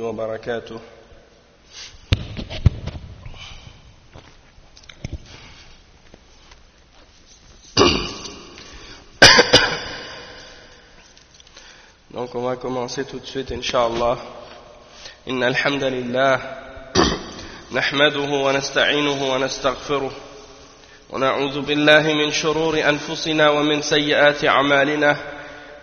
وبركاته. Donc on va commencer tout de suite, Inch'Allah. إن الحمد لله نحمده ونستعينه ونستغفره ونعوذ بالله من شرور أنفسنا ومن سيئات أعمالنا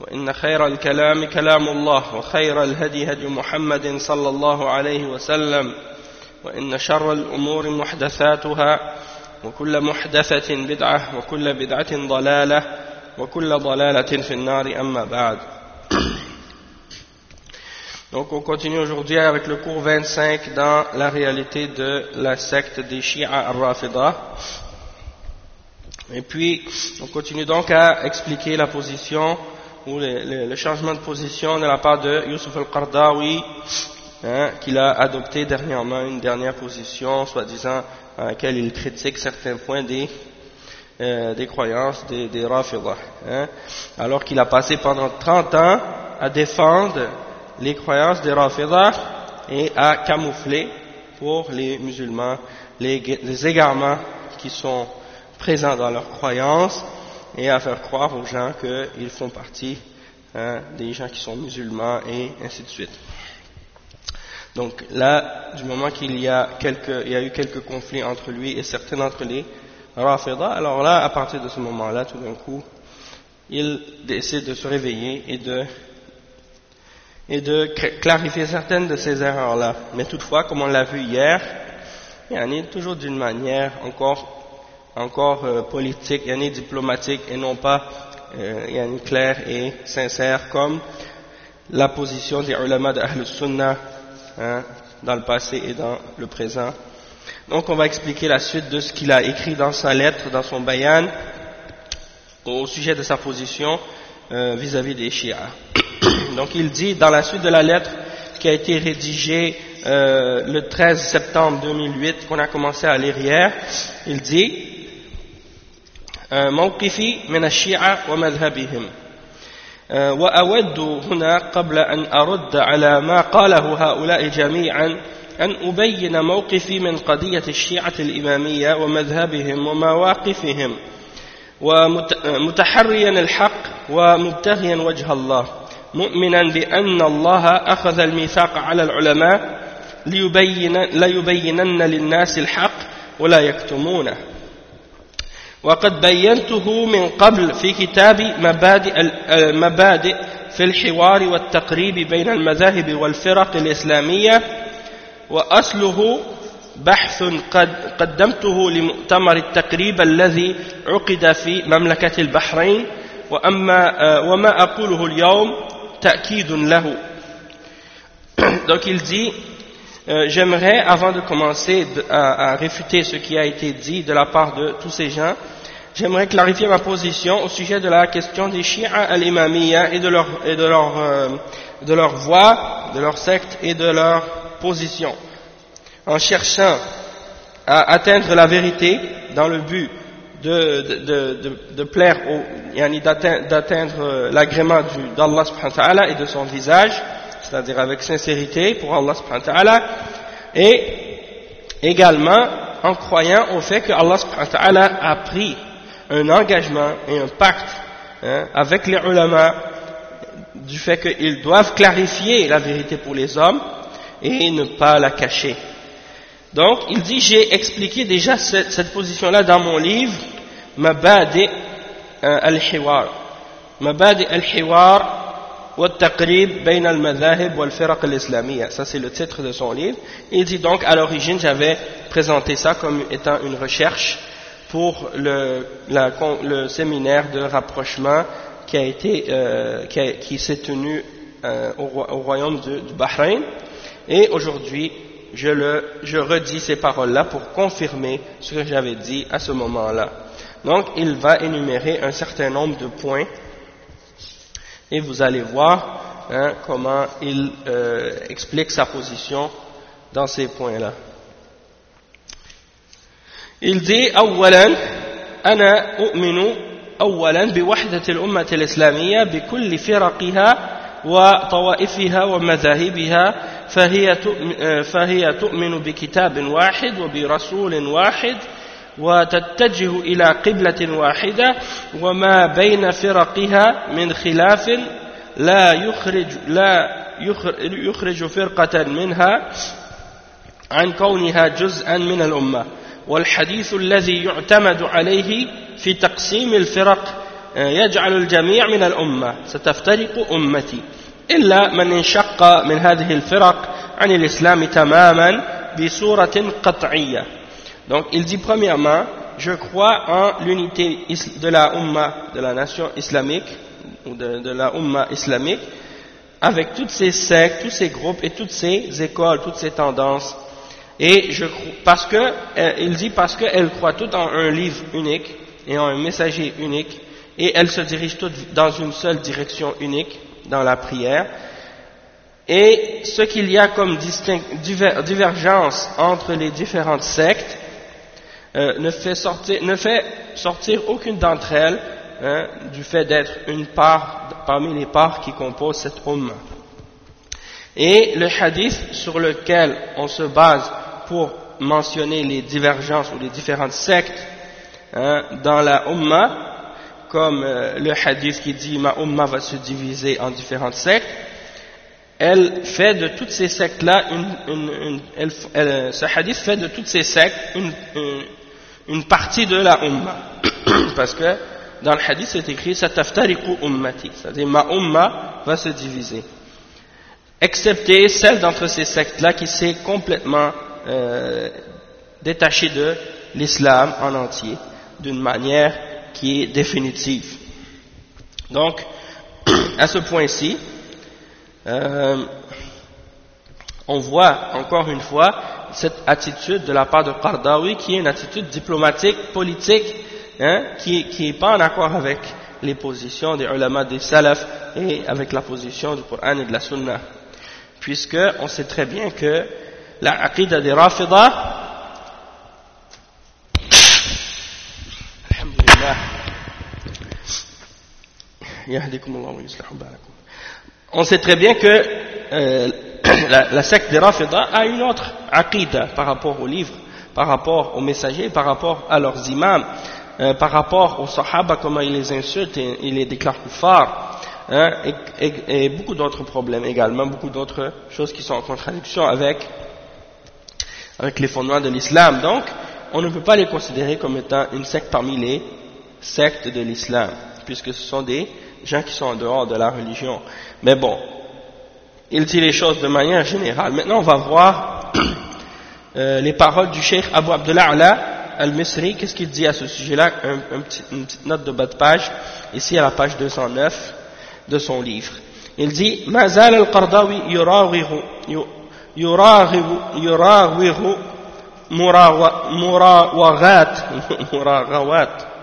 وإن خير الكلام كلام الله وخير الهدي هدي محمد صلى الله عليه وسلم وإن شر الأمور محدثاتها وكل محدثة بدعة وكل بدعة ضلالة وكل ضلالة في النار أما بعد Donc on continue aujourd'hui avec le cours 25 dans la réalité de la secte des Shia al-Rafida. Et puis on continue donc à expliquer la position ou le, changement de position de la part de Yusuf al-Qardawi, hein, qu'il a adopté dernièrement une dernière position, soi-disant à laquelle il critique certains points des, euh, des croyances des, des Rafida. Hein, alors qu'il a passé pendant 30 ans à défendre les croyances des Rafidah et à camoufler pour les musulmans les, les, égarements qui sont présents dans leurs croyances et à faire croire aux gens qu'ils font partie hein, des gens qui sont musulmans et ainsi de suite. Donc là, du moment qu'il y, y a eu quelques conflits entre lui et certains d'entre les Rafidah, alors là, à partir de ce moment-là, tout d'un coup, il décide de se réveiller et de et de clarifier certaines de ces erreurs-là. Mais toutefois, comme on l'a vu hier, il y en a toujours d'une manière encore, encore euh, politique, il y en a diplomatique et non pas euh, il y en a claire et sincère comme la position des ulama de Ahl Sunnah hein, dans le passé et dans le présent. Donc on va expliquer la suite de ce qu'il a écrit dans sa lettre, dans son bayan, au sujet de sa position vis-à-vis -vis des chiites. Donc il dit dans la suite de la lettre qui a été rédigée euh, le 13 septembre 2008, qu'on a commencé à lire hier, il dit موقفي من الشيعة ومذهبهم. وأود هنا قبل أن أرد على ما قاله هؤلاء جميعا أن أبين موقفي من قضية الشيعة الإمامية ومذهبهم ومواقفهم ومتحريا الحق ومبتغيا وجه الله مؤمنا بأن الله أخذ الميثاق على العلماء ليبين ليبينن للناس الحق ولا يكتمونه. وقد بينته من قبل في كتاب مبادئ مبادئ في الحوار والتقريب بين المذاهب والفرق الإسلامية وأصله بحث قد قدمته لمؤتمر التقريب الذي عقد في مملكة البحرين وأما وما أقوله اليوم تأكيد له. Donc il dit euh, j'aimerais avant de commencer à, réfuter ce qui a été dit de la part de tous ces gens j'aimerais clarifier ma position au sujet de la question des chiites al-imamiyya et de leur, et de leur, euh, de leur voix de leur secte et de leur position. En cherchant à atteindre la vérité dans le but de, de, de, de d'atteindre l'agrément d'Allah subhanahu wa ta'ala et de son visage, c'est-à-dire avec sincérité pour Allah subhanahu wa et également en croyant au fait que Allah subhanahu wa a pris un engagement et un pacte hein, avec les ulama du fait qu'ils doivent clarifier la vérité pour les hommes et ne pas la cacher. Donc, il dit, j'ai expliqué déjà cette, cette position-là dans mon livre, Mabadi al-Hiwar. Mabadi al-Hiwar, والتقريب بين المذاهب والفرق الإسلامية ça c'est le titre de son livre il dit donc à l'origine j'avais présenté ça comme étant une recherche pour le, la, le séminaire de rapprochement qui a été euh, qui, a, qui s'est tenu euh, au, au, royaume de, du Bahreïn et aujourd'hui je, le, je redis ces paroles-là pour confirmer ce que j'avais dit à ce moment-là. Donc, il va énumérer un certain nombre de points et vous allez voir hein, comment il euh, explique sa position dans ces points-là. Il dit أولا أنا أؤمن أولا بوحدة الأمة الإسلامية بكل فرقها وطوائفها ومذاهبها فهي فهي تؤمن بكتاب واحد وبرسول واحد وتتجه إلى قبلة واحدة وما بين فرقها من خلاف لا يخرج لا يخرج فرقة منها عن كونها جزءا من الأمة. والحديث الذي يعتمد عليه في تقسيم الفرق يجعل الجميع من الأمة. ستفترق أمتي. إلا من انشق من هذه الفرق عن الإسلام تماما بصورة قطعية. Donc il dit premièrement, je crois en l'unité de la Ummah, de la nation islamique, ou de, la Ummah islamique, avec toutes ces sectes, tous ces groupes et toutes ces écoles, toutes ces tendances. Et je parce que, il dit parce qu'elles croient toutes en un livre unique et en un messager unique, et elles se dirigent toutes dans une seule direction unique dans la prière. Et ce qu'il y a comme divergence entre les différentes sectes euh, ne, fait sortir, aucune d'entre elles hein, du fait d'être une part parmi les parts qui composent cette Ummah. Et le hadith sur lequel on se base pour mentionner les divergences ou les différentes sectes hein, dans la Ummah, comme euh, le hadith qui dit ma umma va se diviser en différentes sectes, elle fait de toutes ces sectes-là, une, ce hadith fait de toutes ces sectes une, une partie de la umma. Parce que dans le hadith c'est écrit sataftariku ummati, c'est-à-dire ma umma va se diviser. Excepté celle d'entre ces sectes-là qui s'est complètement euh, détachée de l'islam en entier, d'une manière qui est définitive. Donc, à ce point-ci, euh, on voit encore une fois cette attitude de la part de Qardawi qui est une attitude diplomatique, politique, hein, qui n'est pas en accord avec les positions des ulama des salaf et avec la position du Coran et de la Sunna. Puisque on sait très bien que la aqidah des Rafidah On sait très bien que euh, la, secte des Rafida a une autre aqidah par rapport aux livres, par rapport aux messagers, par rapport à leurs imams, euh, par rapport aux sahaba, comment ils les insultent et ils les déclarent kuffar, hein, et, beaucoup d'autres problèmes également, beaucoup d'autres choses qui sont en contradiction avec, avec les fondements de l'islam. Donc, on ne peut pas les considérer comme étant une secte parmi les sectes de l'islam, puisque ce sont des gens qui sont en dehors de la religion. Mais bon, il dit les choses de manière générale. Maintenant, on va voir euh, les paroles du cheikh Abu Abdullah al-Misri. Qu'est-ce qu'il dit à ce sujet-là un, petit, Une petite note de bas de page, ici à la page 209 de son livre. Il dit ما زال القرضاوي يراوغ يراوغ يراوغ مراوغات مراغوات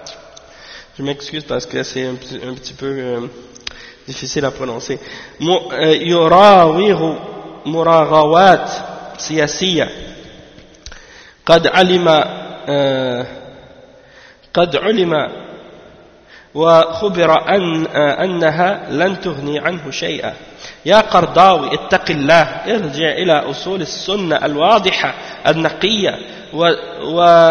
je m'excuse parce que c'est un, un, petit peu euh, difficile à prononcer. يراوغ مراغوات سياسية قد علم قد علم وخبر أن أنها لن تغني عنه شيئا يا قرضاوي اتق الله ارجع إلى أصول السنة الواضحة النقية و, و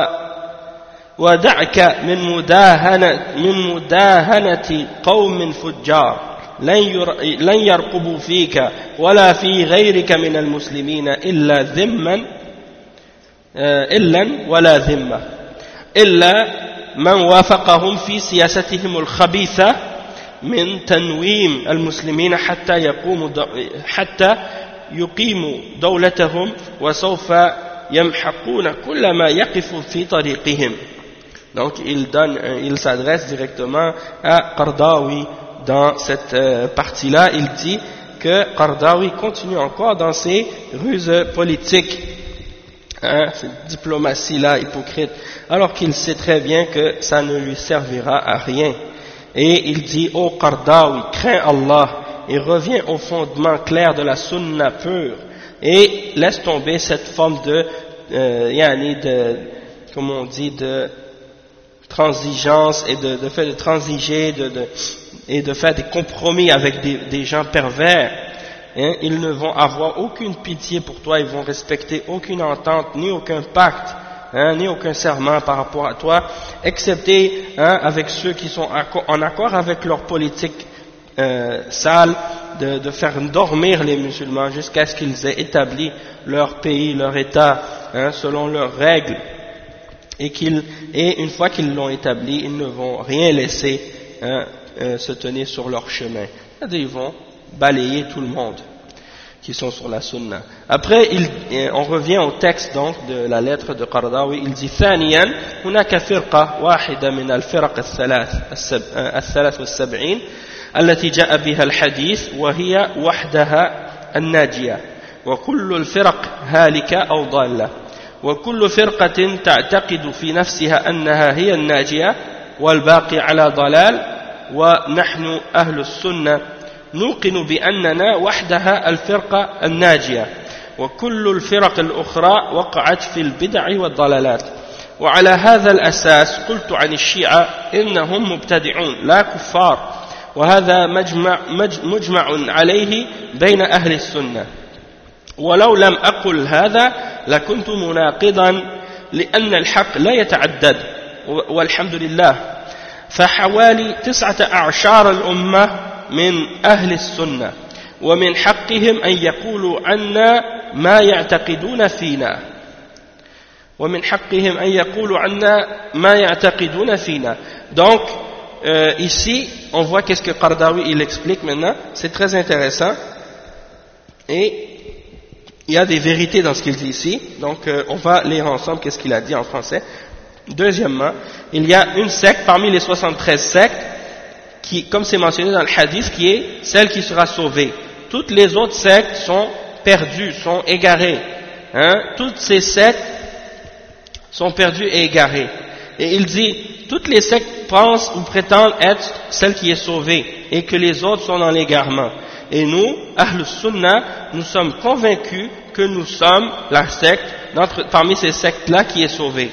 ودعك من مداهنة, من مداهنة قوم فجار لن يرقبوا فيك ولا في غيرك من المسلمين إلا ذما إلا ولا ذمة إلا من وافقهم في سياستهم الخبيثة من تنويم المسلمين حتى يقوموا حتى يقيموا دولتهم وسوف يمحقون كل ما يقف في طريقهم. Donc il donne il s'adresse directement à Qardawi dans cette euh, partie-là il dit que Qardawi continue encore dans ses ruses politiques. Hein, cette diplomatie-là hypocrite. Alors qu'il sait très bien que ça ne lui servira à rien. Et il dit oh Qardawi crains Allah et reviens au fondement clair de la sunna pure et laisse tomber cette forme de euh, de comme on dit de transigence et de, de fait de transiger de, de, et de faire des compromis avec des, gens pervers hein, ils ne vont avoir aucune pitié pour toi ils vont respecter aucune entente ni aucun pacte hein, ni aucun serment par rapport à toi excepté hein, avec ceux qui sont en accord avec leur politique euh, sale de, de, faire dormir les musulmans jusqu'à ce qu'ils aient établi leur pays, leur État, hein, selon leurs règles, et, et une fois qu'ils l'ont établi, ils ne vont rien laisser hein, euh, se tenir sur leur chemin. C'est-à-dire ils vont balayer tout le monde qui sont sur la sunna. Après, il, on revient au texte donc de la lettre de Qardawi. Il dit ثانيا هناك فرقة واحدة من الفرق الثلاث الثلاث والسبعين التي جاء بها الحديث وهي وحدها الناجية وكل الفرق هالكة أو ضالة وكل فرقة تعتقد في نفسها أنها هي الناجية والباقي على ضلال ونحن أهل السنة نوقن بأننا وحدها الفرقة الناجية وكل الفرق الأخرى وقعت في البدع والضلالات. وعلى هذا الأساس قلت عن الشيعة إنهم مبتدعون لا كفار. وهذا مجمع, مجمع عليه بين أهل السنة. ولو لم أقل هذا لكنت مناقضا لأن الحق لا يتعدد. والحمد لله فحوالي تسعة أعشار الأمة من أهل السنة ومن حقهم أن يقولوا عنا ما يعتقدون فينا ومن حقهم أن يقولوا عنا ما يعتقدون فينا donc euh, ici on voit qu'est-ce que Qardawi il explique maintenant c'est très intéressant et il y a des vérités dans ce qu'il dit ici, donc euh, on va lire ensemble qu'est-ce qu'il a dit en français. Deuxièmement, il y a une secte parmi les 73 sectes, qui, comme c'est mentionné dans le hadith, qui est celle qui sera sauvée. Toutes les autres sectes sont perdues, sont égarées. Hein? Toutes ces sectes sont perdues et égarées. Et il dit, toutes les sectes pensent ou prétendent être celle qui est sauvée, et que les autres sont dans l'égarement. Et nous, Ahl Sunnah, nous sommes convaincus que nous sommes la secte, parmi ces sectes-là, qui est sauvée.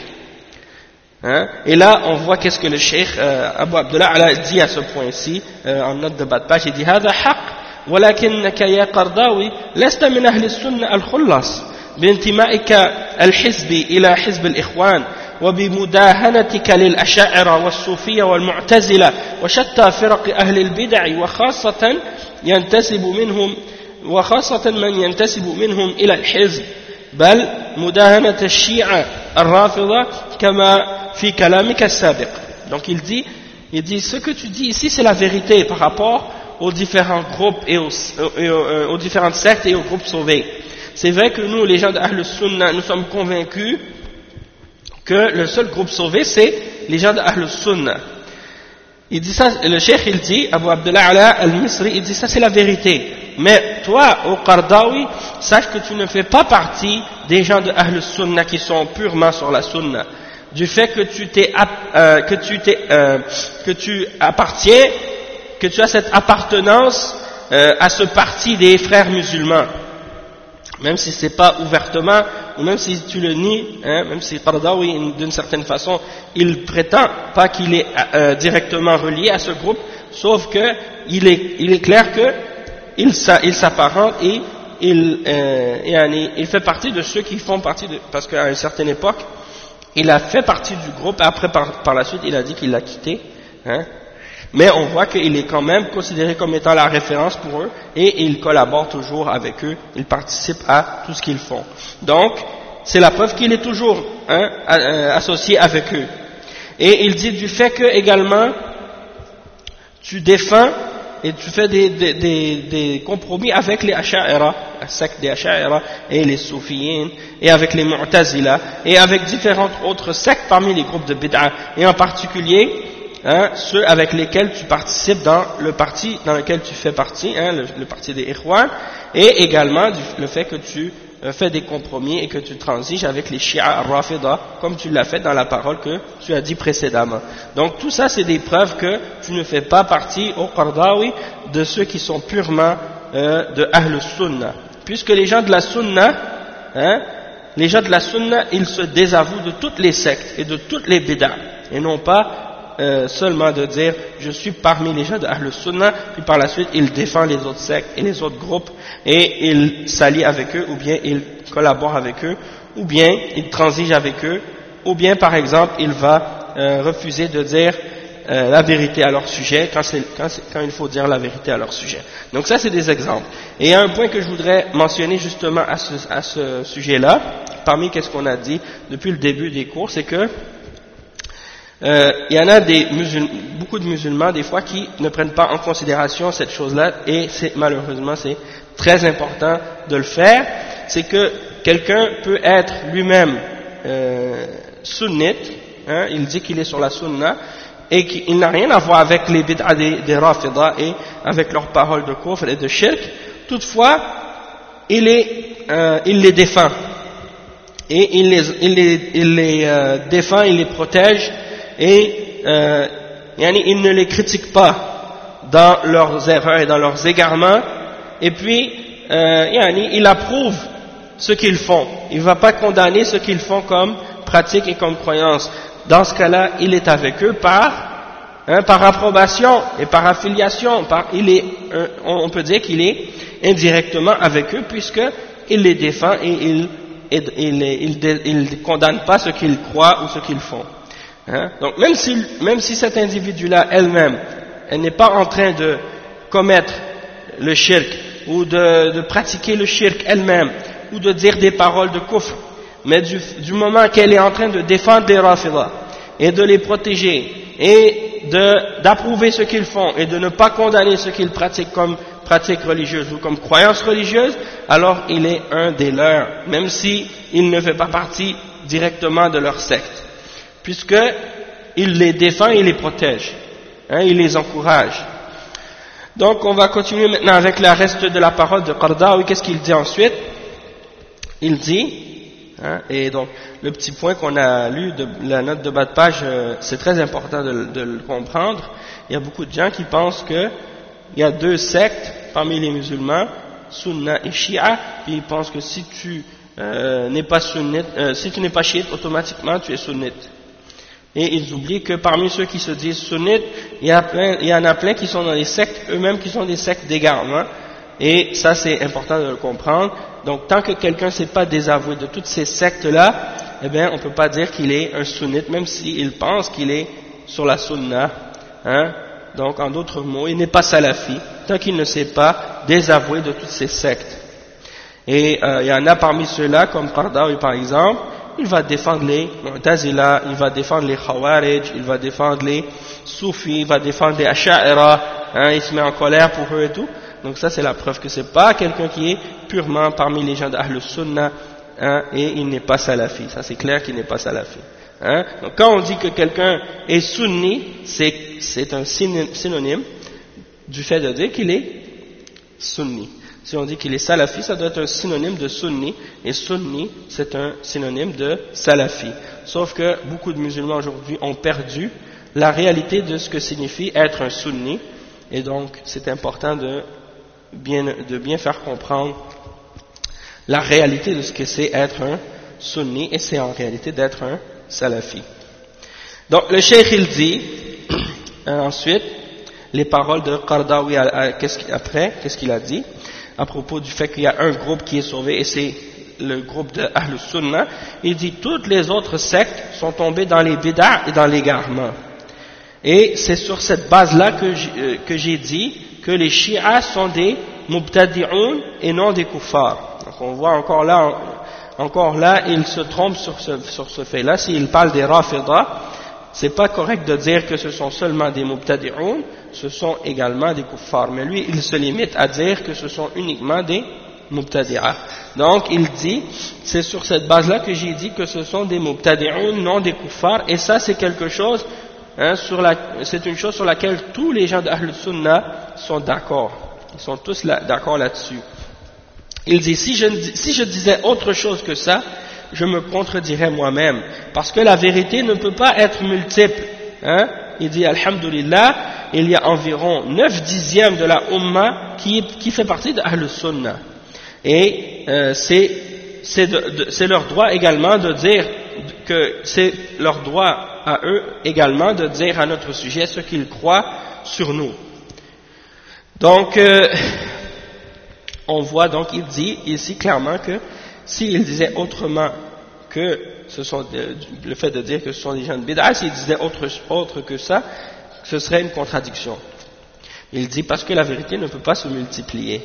Hein? Et là, on voit qu'est-ce que le cheikh euh, Abu Abdullah a dit à ce point-ci, euh, en note de bas de page, il dit هذا حق ولكنك يا قرضاوي لست من أهل السنة الخلص بانتمائك الحزبي إلى حزب الإخوان وبمداهنتك للأشاعرة والصوفية والمعتزلة وشتى فرق أهل البدع وخاصة ينتسب منهم وخاصة من ينتسب منهم إلى الحزب بل مداهنة الشيعة الرافضة Donc il dit, il dit ce que tu dis ici c'est la vérité par rapport aux différents groupes et aux, euh, différentes sectes et aux groupes sauvés. C'est vrai que nous les gens d'Ahl Sunnah nous sommes convaincus que le seul groupe sauvé c'est les gens d'Ahl Sunnah. Il dit ça, le cheikh il dit, Abu Abdullah al-Misri, il dit ça c'est la vérité. Mais toi, au Qardawi, sache que tu ne fais pas partie des gens de Ahl Sunnah qui sont purement sur la Sunnah. Du fait que tu t'es, euh, que tu t'es, euh, que tu appartiens, que tu as cette appartenance euh, à ce parti des frères musulmans. Même si c'est pas ouvertement, ou même si tu le nies, hein, même si Qardawi, d'une certaine façon, il prétend pas qu'il est euh, directement relié à ce groupe, sauf que il est, il est clair que il, s'apparente et il, euh, il fait partie de ceux qui font partie de, parce qu'à une certaine époque, il a fait partie du groupe, après par, par la suite il a dit qu'il l'a quitté, hein, mais on voit qu'il est quand même considéré comme étant la référence pour eux et il collabore toujours avec eux, il participe à tout ce qu'ils font. Donc, c'est la preuve qu'il est toujours hein, euh, associé avec eux. Et il dit du fait que également tu défends et tu fais des, des, des, compromis avec les Asha'ira, la secte des Asha'ira et les Soufiyins, et avec les Mu'tazila, et avec différentes autres sectes parmi les groupes de Bid'a, et en particulier hein, ceux avec lesquels tu participes dans le parti dans lequel tu fais partie, hein, le, parti des Ikhwan, et également le fait que tu fais des compromis et que tu transiges avec les Shia Rafida, comme tu l'as fait dans la parole que tu as dit précédemment. Donc tout ça, c'est des preuves que tu ne fais pas partie au Qardawi de ceux qui sont purement euh, de Ahl Sunnah. Puisque les gens de la Sunnah, hein, les gens de la Sunna, ils se désavouent de toutes les sectes et de toutes les bid'ah, et non pas euh, seulement de dire je suis parmi les gens de Ahl Sunnah, puis par la suite il défend les autres sectes et les autres groupes et il s'allie avec eux, ou bien il collabore avec eux, ou bien il transige avec eux, ou bien par exemple il va euh, refuser de dire euh, la vérité à leur sujet quand, quand, quand, il faut dire la vérité à leur sujet. Donc ça c'est des exemples. Et un point que je voudrais mentionner justement à ce, à ce sujet-là, parmi qu'est-ce qu'on a dit depuis le début des cours, c'est que euh, il y en a des beaucoup de musulmans des fois qui ne prennent pas en considération cette chose-là et malheureusement c'est très important de le faire, c'est que quelqu'un peut être lui-même euh, sunnite, hein, il dit qu'il est sur la sunna et qu'il n'a rien à voir avec les bid'ah des, des et avec leurs paroles de kufr et de shirk, toutefois il, est, euh, il les défend. Et il les, il les, il les euh, défend, il les protège et euh, il ne les critique pas dans leurs erreurs et dans leurs égarements, et puis euh, il approuve ce qu'ils font. Il ne va pas condamner ce qu'ils font comme pratique et comme croyance. Dans ce cas-là, il est avec eux par, hein, par approbation et par affiliation. Il est, euh, on peut dire qu'il est indirectement avec eux puisqu'il les défend et il ne condamne pas ce qu'ils croient ou ce qu'ils font. Hein? Donc même si, même si cet individu-là elle-même, elle, n'est pas en train de commettre le shirk ou de, pratiquer le shirk elle-même ou de dire des paroles de kufr, mais du, moment qu'elle est en train de défendre les rafidah et de les protéger et d'approuver ce qu'ils font et de ne pas condamner ce qu'ils pratiquent comme pratique religieuse ou comme croyance religieuse, alors il est un des leurs, même s'il il ne fait pas partie directement de leur secte puisqu'il les défend et les protège, hein, il les encourage. Donc on va continuer maintenant avec le reste de la parole de Qardawi, qu'est-ce qu'il dit ensuite? Il dit, hein, et donc le petit point qu'on a lu de la note de bas de page, euh, c'est très important de, le comprendre, il y a beaucoup de gens qui pensent qu'il y a deux sectes parmi les musulmans, Sunna et Shia, puis ils pensent que si tu euh, n'es pas sunnite, euh, si tu n'es pas chiite, automatiquement tu es sunnite. Et ils oublient que parmi ceux qui se disent sunnites, il y, en a plein qui sont dans les sectes eux-mêmes qui sont des sectes d'égarement. Et ça c'est important de le comprendre. Donc tant que quelqu'un ne s'est pas désavoué de toutes ces sectes-là, eh bien on ne peut pas dire qu'il est un sunnite, même s'il pense qu'il est sur la sunna. Hein. Donc en d'autres mots, il n'est pas salafi, tant qu'il ne s'est pas désavoué de toutes ces sectes. Et euh, il y en a parmi ceux-là, comme Qardawi par exemple, il va défendre les Mu'tazila, il va défendre les Khawarij, il va défendre les Soufis, il va défendre les Asha'ira, hein, il se met en colère pour eux et tout. Donc ça c'est la preuve que c'est pas quelqu'un qui est purement parmi les gens d'Ahl Sunnah hein, et il n'est pas salafi. Ça c'est clair qu'il n'est pas salafi. Hein. Donc quand on dit que quelqu'un est sunni, c'est un synonyme du fait de dire qu'il est sunni. Si on dit qu'il est salafi, ça doit être un synonyme de sunni, et sunni, c'est un synonyme de salafi. Sauf que beaucoup de musulmans aujourd'hui ont perdu la réalité de ce que signifie être un sunni, et donc c'est important de bien, de bien faire comprendre la réalité de ce que c'est être un sunni, et c'est en réalité d'être un salafi. Donc le cheikh il dit, ensuite, les paroles de Qardawi après, qu'est-ce qu'il a dit? À propos du fait qu'il y a un groupe qui est sauvé et c'est le groupe de Ahl Sunnah, il dit toutes les autres sectes sont tombées dans les bid'ah et dans l'égarement. Et c'est sur cette base-là euh, que j'ai dit que les chiites sont des mubtadi'un et non des kuffars. Donc on voit encore là, encore là, il se trompe sur ce, sur ce fait-là. S'il parle des rafidah, c'est pas correct de dire que ce sont seulement des mubtadi'un, ce sont également des kuffars. Mais lui, il se limite à dire que ce sont uniquement des mubtadi'a. Donc, il dit, c'est sur cette base-là que j'ai dit que ce sont des mubtadi'un, non des kuffars, et ça, c'est quelque chose, hein, c'est une chose sur laquelle tous les gens d'Ahl Sunnah sont d'accord. Ils sont tous d'accord là-dessus. Il dit, si je disais autre chose que ça, je me contredirais moi-même. Parce que la vérité ne peut pas être multiple. Hein? Il dit, Alhamdulillah, il y a environ 9 dixièmes de la Ummah qui, qui fait partie de Ahl Sunnah. Et euh, c'est leur droit également de dire que c'est leur droit à eux également de dire à notre sujet ce qu'ils croient sur nous. Donc, euh, on voit donc, il dit ici clairement que s'il disait autrement que ce sont le fait de dire que ce sont des gens de bid'a, s'il disait autre, autre que ça, ce serait une contradiction. Il dit parce que la vérité ne peut pas se multiplier.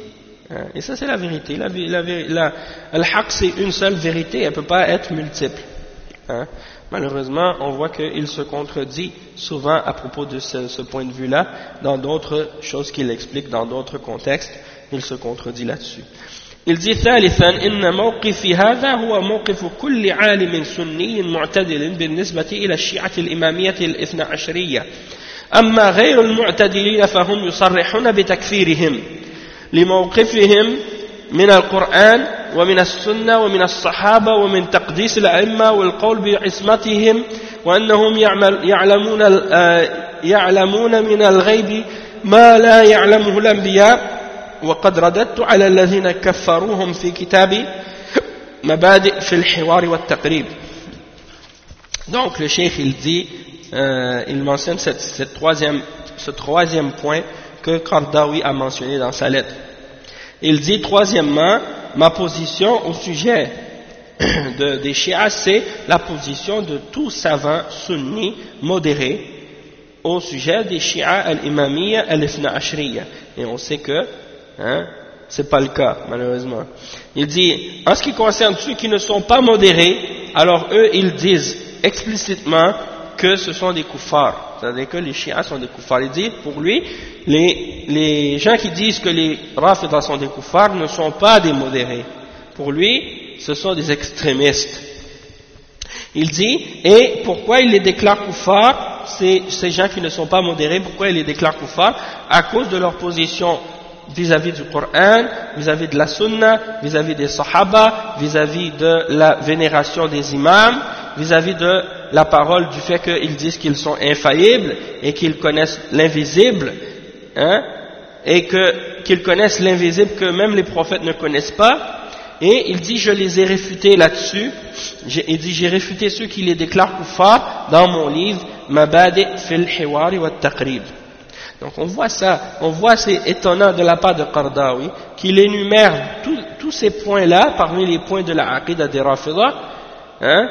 Hein? Et ça c'est la vérité. La, la, haq c'est une seule vérité, elle ne peut pas être multiple. Hein? Malheureusement, on voit qu'il se contredit souvent à propos de ce, ce point de vue-là, dans d'autres choses qu'il explique, dans d'autres contextes, il se contredit là-dessus. Il dit ثالثا إن موقفي هذا هو موقف كل عالم سني معتدل بالنسبة إلى الشيعة الإمامية الاثنى عشرية أما غير المعتدلين فهم يصرحون بتكفيرهم لموقفهم من القرآن ومن السنة ومن الصحابة ومن تقديس الأئمة والقول بعصمتهم وأنهم يعلمون, يعلمون من الغيب ما لا يعلمه الأنبياء وقد رددت على الذين كفروهم في كتاب مبادئ في الحوار والتقريب donc le cheikh il dit euh, il mentionne cette, cette troisième, ce troisième point que Qardawi a mentionné dans sa lettre il dit troisièmement ma position au sujet de, des Shias c'est la position de tout savant sunni modéré au sujet des Shia al-Imamiyya al-Ifna Ashriya et on sait que Hein? C'est pas le cas, malheureusement. Il dit, en ce qui concerne ceux qui ne sont pas modérés, alors eux, ils disent explicitement que ce sont des koufars. C'est-à-dire que les chiites sont des koufars. Il dit, pour lui, les, les gens qui disent que les rafidas sont des koufars ne sont pas des modérés. Pour lui, ce sont des extrémistes. Il dit, et pourquoi il les déclare koufars, ces, ces gens qui ne sont pas modérés, pourquoi il les déclare koufars? À cause de leur position vis-à-vis du Coran, vis-à-vis de la Sunna, vis-à-vis des Sahaba, vis-à-vis de la vénération des imams, vis-à-vis de la parole du fait qu'ils disent qu'ils sont infaillibles et qu'ils connaissent l'invisible, hein, et qu'ils connaissent l'invisible que même les prophètes ne connaissent pas. Et il dit, je les ai réfutés là-dessus. Il dit, j'ai réfuté ceux qui les déclarent kuffar dans mon livre, Mabadi fil hiwari wa taqrib. Donc on voit ça, on voit c'est étonnant de la part de Qardawi qu'il énumère tous ces points-là parmi les points de la Aqidah des Rafidah, hein,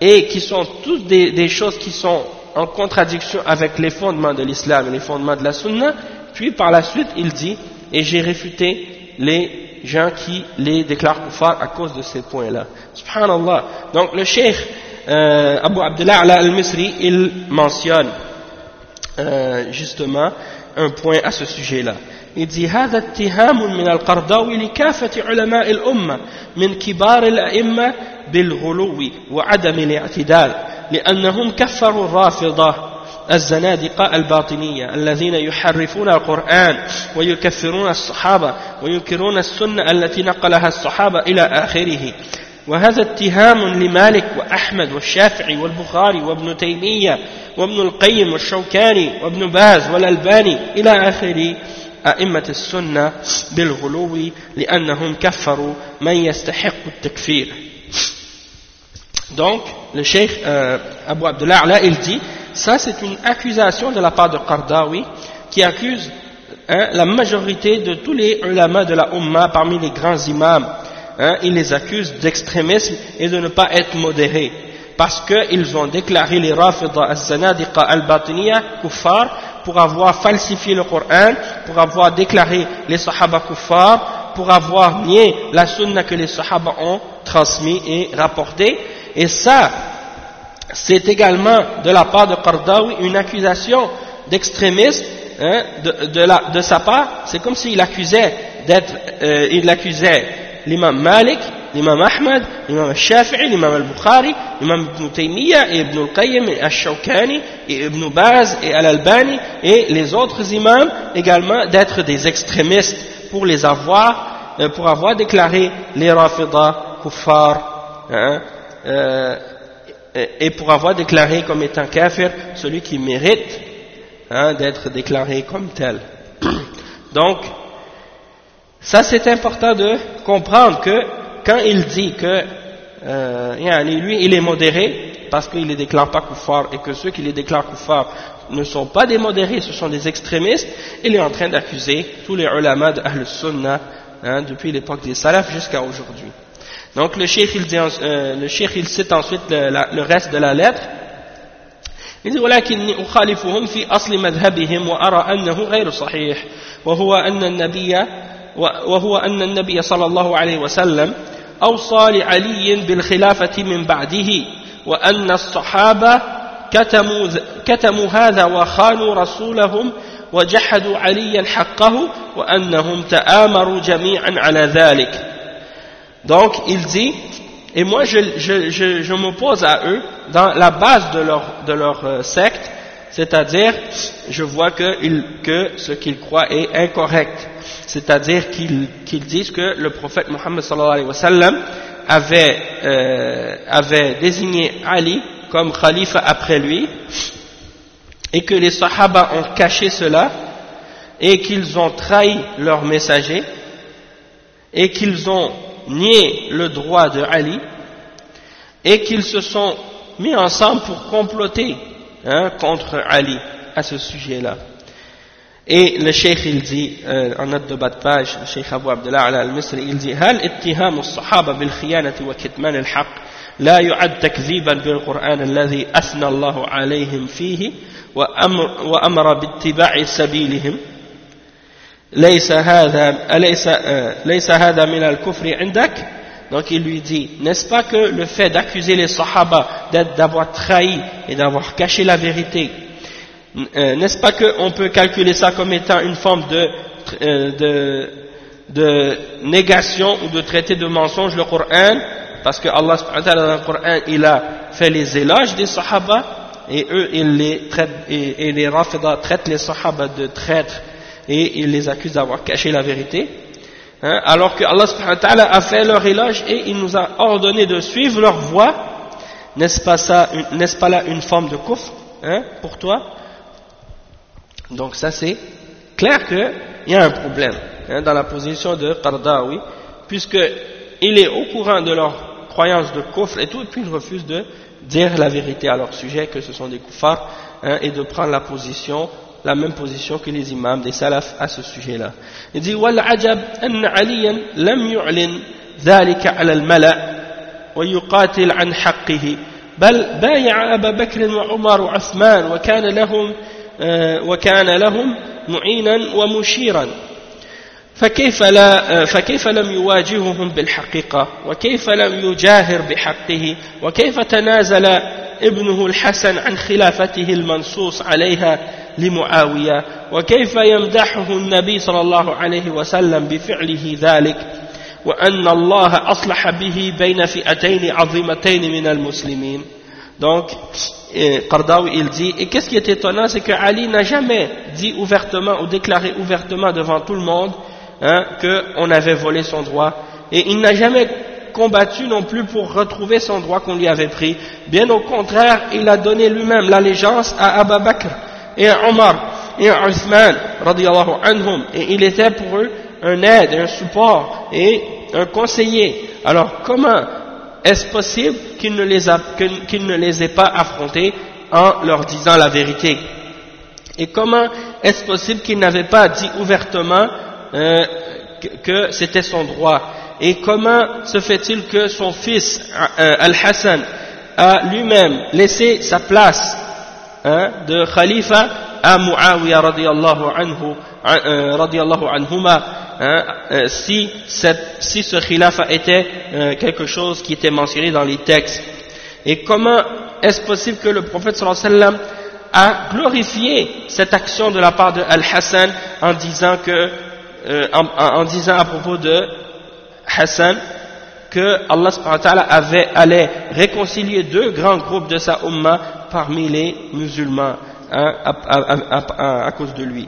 et qui sont tous des, choses qui sont en contradiction avec les fondements de l'islam et les fondements de la sunna, puis par la suite il dit, et j'ai réfuté les gens qui les déclarent kuffar à cause de ces points-là. Subhanallah. Donc le cheikh euh, Abu Abdullah al-Misri, il mentionne euh, justement un point à ce sujet-là. Il dit هذا اتهام من القرضاوي لكافة علماء الأمة من كبار الأئمة بالغلو وعدم الاعتدال لأنهم كفروا الرافضة الزنادقة الباطنية الذين يحرفون القرآن ويكفرون الصحابة وينكرون السنة التي نقلها الصحابة إلى آخره وهذا اتهام لمالك وأحمد والشافعي والبخاري وابن تيمية وابن القيم والشوكاني وابن باز والألباني إلى آخر أئمة السنة بالغلو لأنهم كفروا من يستحق التكفير Donc, le cheikh euh, Abu Abdullah Ala, il dit, ça c'est une accusation de la part de Qardawi qui accuse hein, la majorité de tous les ulama de la Ummah parmi les grands imams hein, il les accuse d'extrémisme et de ne pas être modérés parce qu'ils ont déclaré les Rafida al-Zanadiqa al-Batiniya kuffar pour avoir falsifié le Coran, pour avoir déclaré les Sahaba kuffar, pour avoir nié la sunna que les Sahaba ont transmis et rapporté. Et ça, c'est également de la part de Qardawi une accusation d'extrémisme hein, de, sa part. C'est comme s'il accusait d'être, euh, il accusait l'imam Malik, l'imam Ahmad, l'imam Shafi'i, l'imam Al-Bukhari, l'imam Ibn Taymiyyah et Ibn Al-Qayyim et Al-Shawkani et Ibn Baz et Al-Albani et les autres imams également d'être des extrémistes pour les avoir, euh, pour avoir déclaré les Rafidah, Kuffar, hein, euh, et pour avoir déclaré comme étant kafir celui qui mérite hein, d'être déclaré comme tel. Donc, ça c'est important de comprendre que quand il dit que euh, lui il est modéré parce qu'il ne les déclare pas kuffar et que ceux qui les déclarent kuffar ne sont pas des modérés, ce sont des extrémistes, il est en train d'accuser tous les ulama de Ahl-Sunnah hein, depuis l'époque des salafs jusqu'à aujourd'hui. Donc le cheikh il, dit, euh, le cheikh, il cite ensuite le, la, le, reste de la lettre. Il dit ولكني أخالفهم في أصل مذهبهم وأرى أنه غير صحيح وهو أن النبي وهو أن النبي صلى الله عليه وسلم أوصى لعلي بالخلافة من بعده وأن الصحابة كتموا, كتموا هذا وخانوا رسولهم وجحدوا عليا حقه وأنهم تآمروا جميعا على ذلك. Donc il dit, et moi je, je, je, je m'oppose à eux dans la base de leur, de leur euh, secte, c'est-à-dire je vois que, il, que ce qu'ils croient est incorrect, c'est-à-dire qu'ils disent que le prophète Mohammed avait, euh, avait désigné Ali comme khalifa après lui, et que les sahaba ont caché cela, et qu'ils ont trahi leur messager, et qu'ils ont nier le droit de Ali et qu'ils se sont mis ensemble pour comploter hein, contre Ali à ce sujet-là. Et le cheikh il dit, euh, en note de bas de page, le cheikh Abu Abdullah al-Misri, il dit هل اتهام الصحابة بالخيانة وكتمان الحق لا يعد تكذيبا بالقرآن الذي أثنى الله عليهم فيه وأمر, وأمر باتباع سبيلهم ليس هذا أليس ليس هذا من الكفر عندك donc il lui dit n'est-ce pas que le fait d'accuser les sahaba d'avoir trahi et d'avoir caché la vérité euh, n'est-ce pas qu'on peut calculer ça comme étant une forme de, euh, de, de négation ou de traité de mensonge le Coran? Parce que Allah dans le il a fait les éloges des sahaba et eux ils les traitent et, les traitent les sahaba de traîtres et il les accuse d'avoir caché la vérité, hein, alors que Allah a fait leur éloge et il nous a ordonné de suivre leur voie, n'est-ce pas, ça, n'est-ce pas là une forme de kufr hein, pour toi? Donc ça c'est clair qu'il y a un problème hein, dans la position de Qardawi, puisqu'il est au courant de leur croyance de kufr et tout, et puis il refuse de dire la vérité à leur sujet, que ce sont des kuffars, hein, et de prendre la position la même position que les imams des salafs à ce sujet-là. Il dit والعجب أن عليا لم يعلن ذلك على الملأ ويقاتل عن حقه بل بايع أبا بكر وعمر وعثمان وكان لهم وكان لهم معينا ومشيرا. فكيف, لا فكيف لم يواجههم بالحقيقة؟ وكيف لم يجاهر بحقه؟ وكيف تنازل ابنه الحسن عن خلافته المنصوص عليها لمعاوية؟ وكيف يمدحه النبي صلى الله عليه وسلم بفعله ذلك؟ وأن الله أصلح به بين فئتين عظيمتين من المسلمين. Donc, Qardawi il dit, et qu'est-ce qui est étonnant, c'est que Ali n'a jamais dit ouvertement ou déclaré ouvertement devant tout le monde hein, qu'on avait volé son droit, et il n'a jamais combattu non plus pour retrouver son droit qu'on lui avait pris. Bien au contraire, il a donné lui-même l'allégeance à Abu Bakr et à Omar et à Uthman anhum et il était pour eux un aide, un support et un conseiller. Alors comment est-ce possible qu'il ne, les ne les ait pas affrontés en leur disant la vérité? Et comment est-ce possible qu'il n'avait pas dit ouvertement euh, que, c'était son droit? Et comment se fait-il que son fils euh, Al-Hassan a lui-même laissé sa place hein, de khalifa à Muawiyah radiallahu anhu, euh, radiallahu anhuma, hein, euh, si, cette, si ce khilafa était euh, quelque chose qui était mentionné dans les textes. Et comment est-ce possible que le prophète sallallahu alayhi wa sallam a glorifié cette action de la part de Al-Hassan en disant que, euh, en, disant à propos de Hassan que Allah avait, allait réconcilier deux grands groupes de sa umma parmi les musulmans hein, à, cause de lui.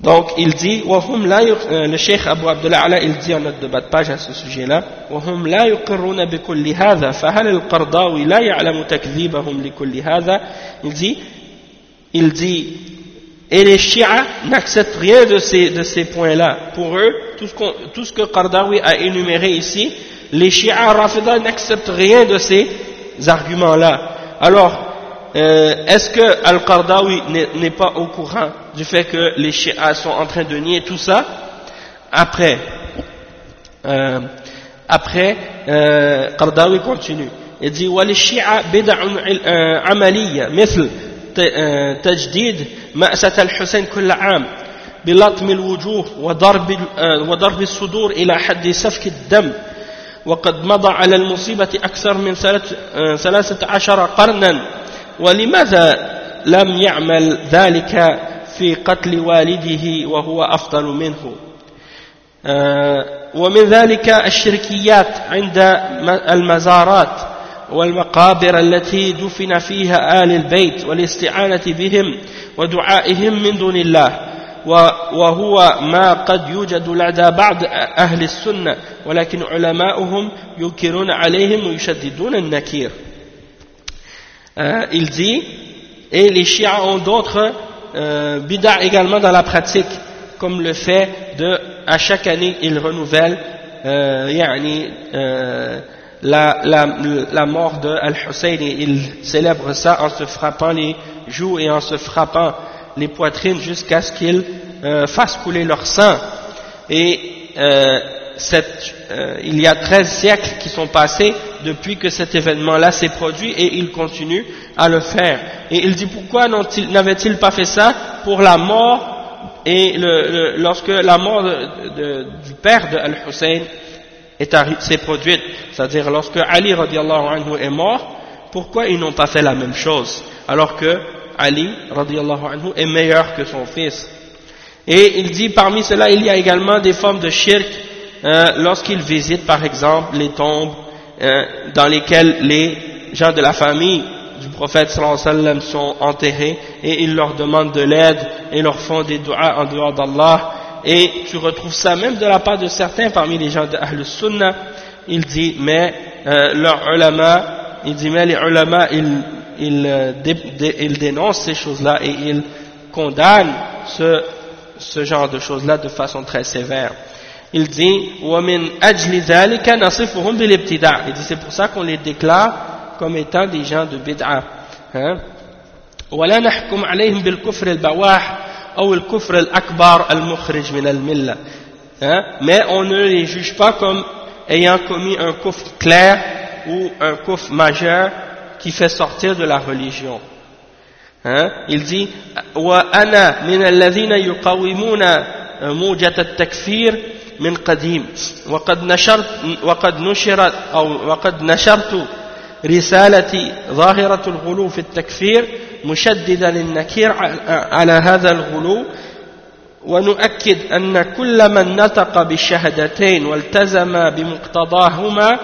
Donc il dit, euh, le cheikh Abu Abdullah Ala, il dit en note de bas de page à ce sujet-là, وهم لا يقرون بكل هذا فهل القرضاوي لا يعلم تكذيبهم لكل هذا il dit, il dit, et les chiites n'acceptent rien de ces, de ces points-là. Pour eux, tout ce, tout ce que Qardawi a énuméré ici, les chiites rafida n'acceptent rien de ces arguments-là. Alors, euh, est-ce que Al-Qardawi n'est pas au courant du fait que les chiites sont en train de nier tout ça Après, euh, après euh, Qardawi continue. Il dit وللشيعة بدع عملية مثل تجديد مأسة الحسين كل عام بلطم الوجوه وضرب, وضرب الصدور إلى حد سفك الدم. وقد مضى على المصيبة أكثر من ثلاثة عشر قرنا. ولماذا لم يعمل ذلك في قتل والده وهو أفضل منه؟ ومن ذلك الشركيات عند المزارات. والمقابر التي دفن فيها آل البيت والاستعانة بهم ودعائهم من دون الله وهو ما قد يوجد لدى بعض أهل السنة ولكن علماؤهم ينكرون عليهم ويشددون النكير. euh, il dit et les chiites ont d'autres euh, bid'a également dans la pratique comme le fait de à chaque année ils renouvellent euh, yani, euh, la, la, la mort de Al-Hussein et ils célèbrent ça en se frappant les joues et en se frappant les poitrines jusqu'à ce qu'ils euh, fassent couler leur sang. Et euh, euh, il y a 13 siècles qui sont passés depuis que cet événement-là s'est produit et ils continuent à le faire. Et il dit pourquoi n'avait-il pas fait ça pour la mort et le, lorsque la mort du père de Al-Hussein s'est produite, c'est-à-dire lorsque Ali anhu est mort, pourquoi ils n'ont pas fait la même chose alors que Ali anhu est meilleur que son fils? Et il dit parmi cela il y a également des formes de shirk euh, lorsqu'ils visitent par exemple les tombes euh, dans lesquelles les gens de la famille du prophète sallam sont enterrés et ils leur demandent de l'aide et leur font des doigts en dehors d'Allah et tu retrouves ça même de la part de certains parmi les gens de Ahl Sunnah, il dit, mais euh, leurs ulama, il dit, mais les ulama, ils, ils, euh, ils dénoncent ces choses-là et ils condamnent ce, ce genre de choses-là de façon très sévère. Il dit, وَمِنْ أَجْلِ ذَلِكَ نَصِفُهُمْ بِالْإِبْتِدَاء Il dit, c'est pour ça qu'on les déclare comme étant des gens de bid'a. Hein? وَلَا نَحْكُمْ عَلَيْهِمْ بِالْكُفْرِ الْبَوَاحِ Kufr al-akbar al-mukhrij min al-milla. Hein? Mais on ne les juge pas comme ayant commis un kufr clair ou un kufr majeur qui fait sortir de la religion. Hein? Il dit وأنا من الذين يقاومون موجة التكفير من قديم وقد نشرت وقد نشرت أو وقد نشرت رسالة ظاهرة الغلو في التكفير مشددا النكير على هذا الغلو ونؤكد أن كل من نطق بالشهدتين والتزم بمقتضاهما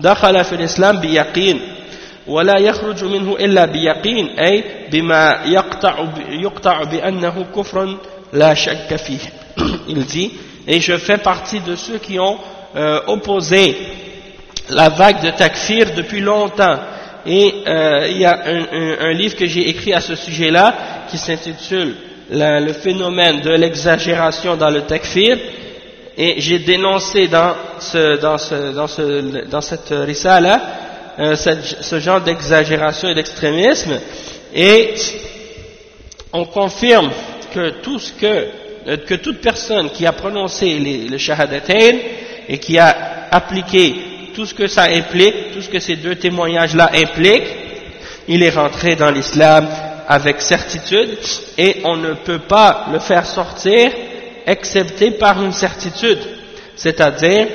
دخل في الإسلام بيقين ولا يخرج منه إلا بيقين أي بما يقطع, يقطع بأنه كفر لا شك فيه. Il dit et je fais partie de ceux qui ont euh, opposé la vague de takfir depuis longtemps. Et euh, il y a un, livre que j'ai écrit à ce sujet-là qui s'intitule le phénomène de l'exagération dans le takfir. Et j'ai dénoncé dans, ce, dans, ce, dans, ce, dans cette rissa-là euh, ce genre d'exagération et d'extrémisme. Et on confirme que tout ce que, euh, que toute personne qui a prononcé le shahadatain et qui a appliqué tout ce que ça implique, tout ce que ces deux témoignages-là impliquent, il est rentré dans l'islam avec certitude et on ne peut pas le faire sortir excepté par une certitude, c'est-à-dire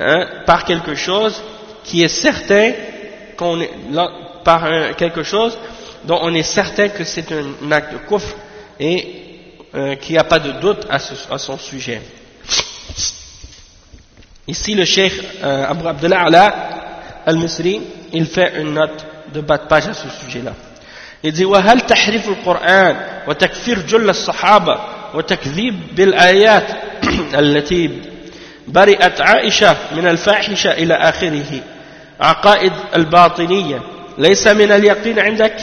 hein, par quelque chose qui est certain par quelque chose dont on est certain que c'est un, acte de kufr et euh, qu'il n'y a pas de doute à, son sujet. Ici, le cheikh euh, Abu Abdullah Ala al-Misri, il fait une note de bas de page à ce sujet-là. Il dit وهل تحريف القرآن وتكفير جل الصحابة وتكذيب بالآيات التي برئت عائشة من الفاحشة إلى آخره عقائد الباطنية ليس من اليقين عندك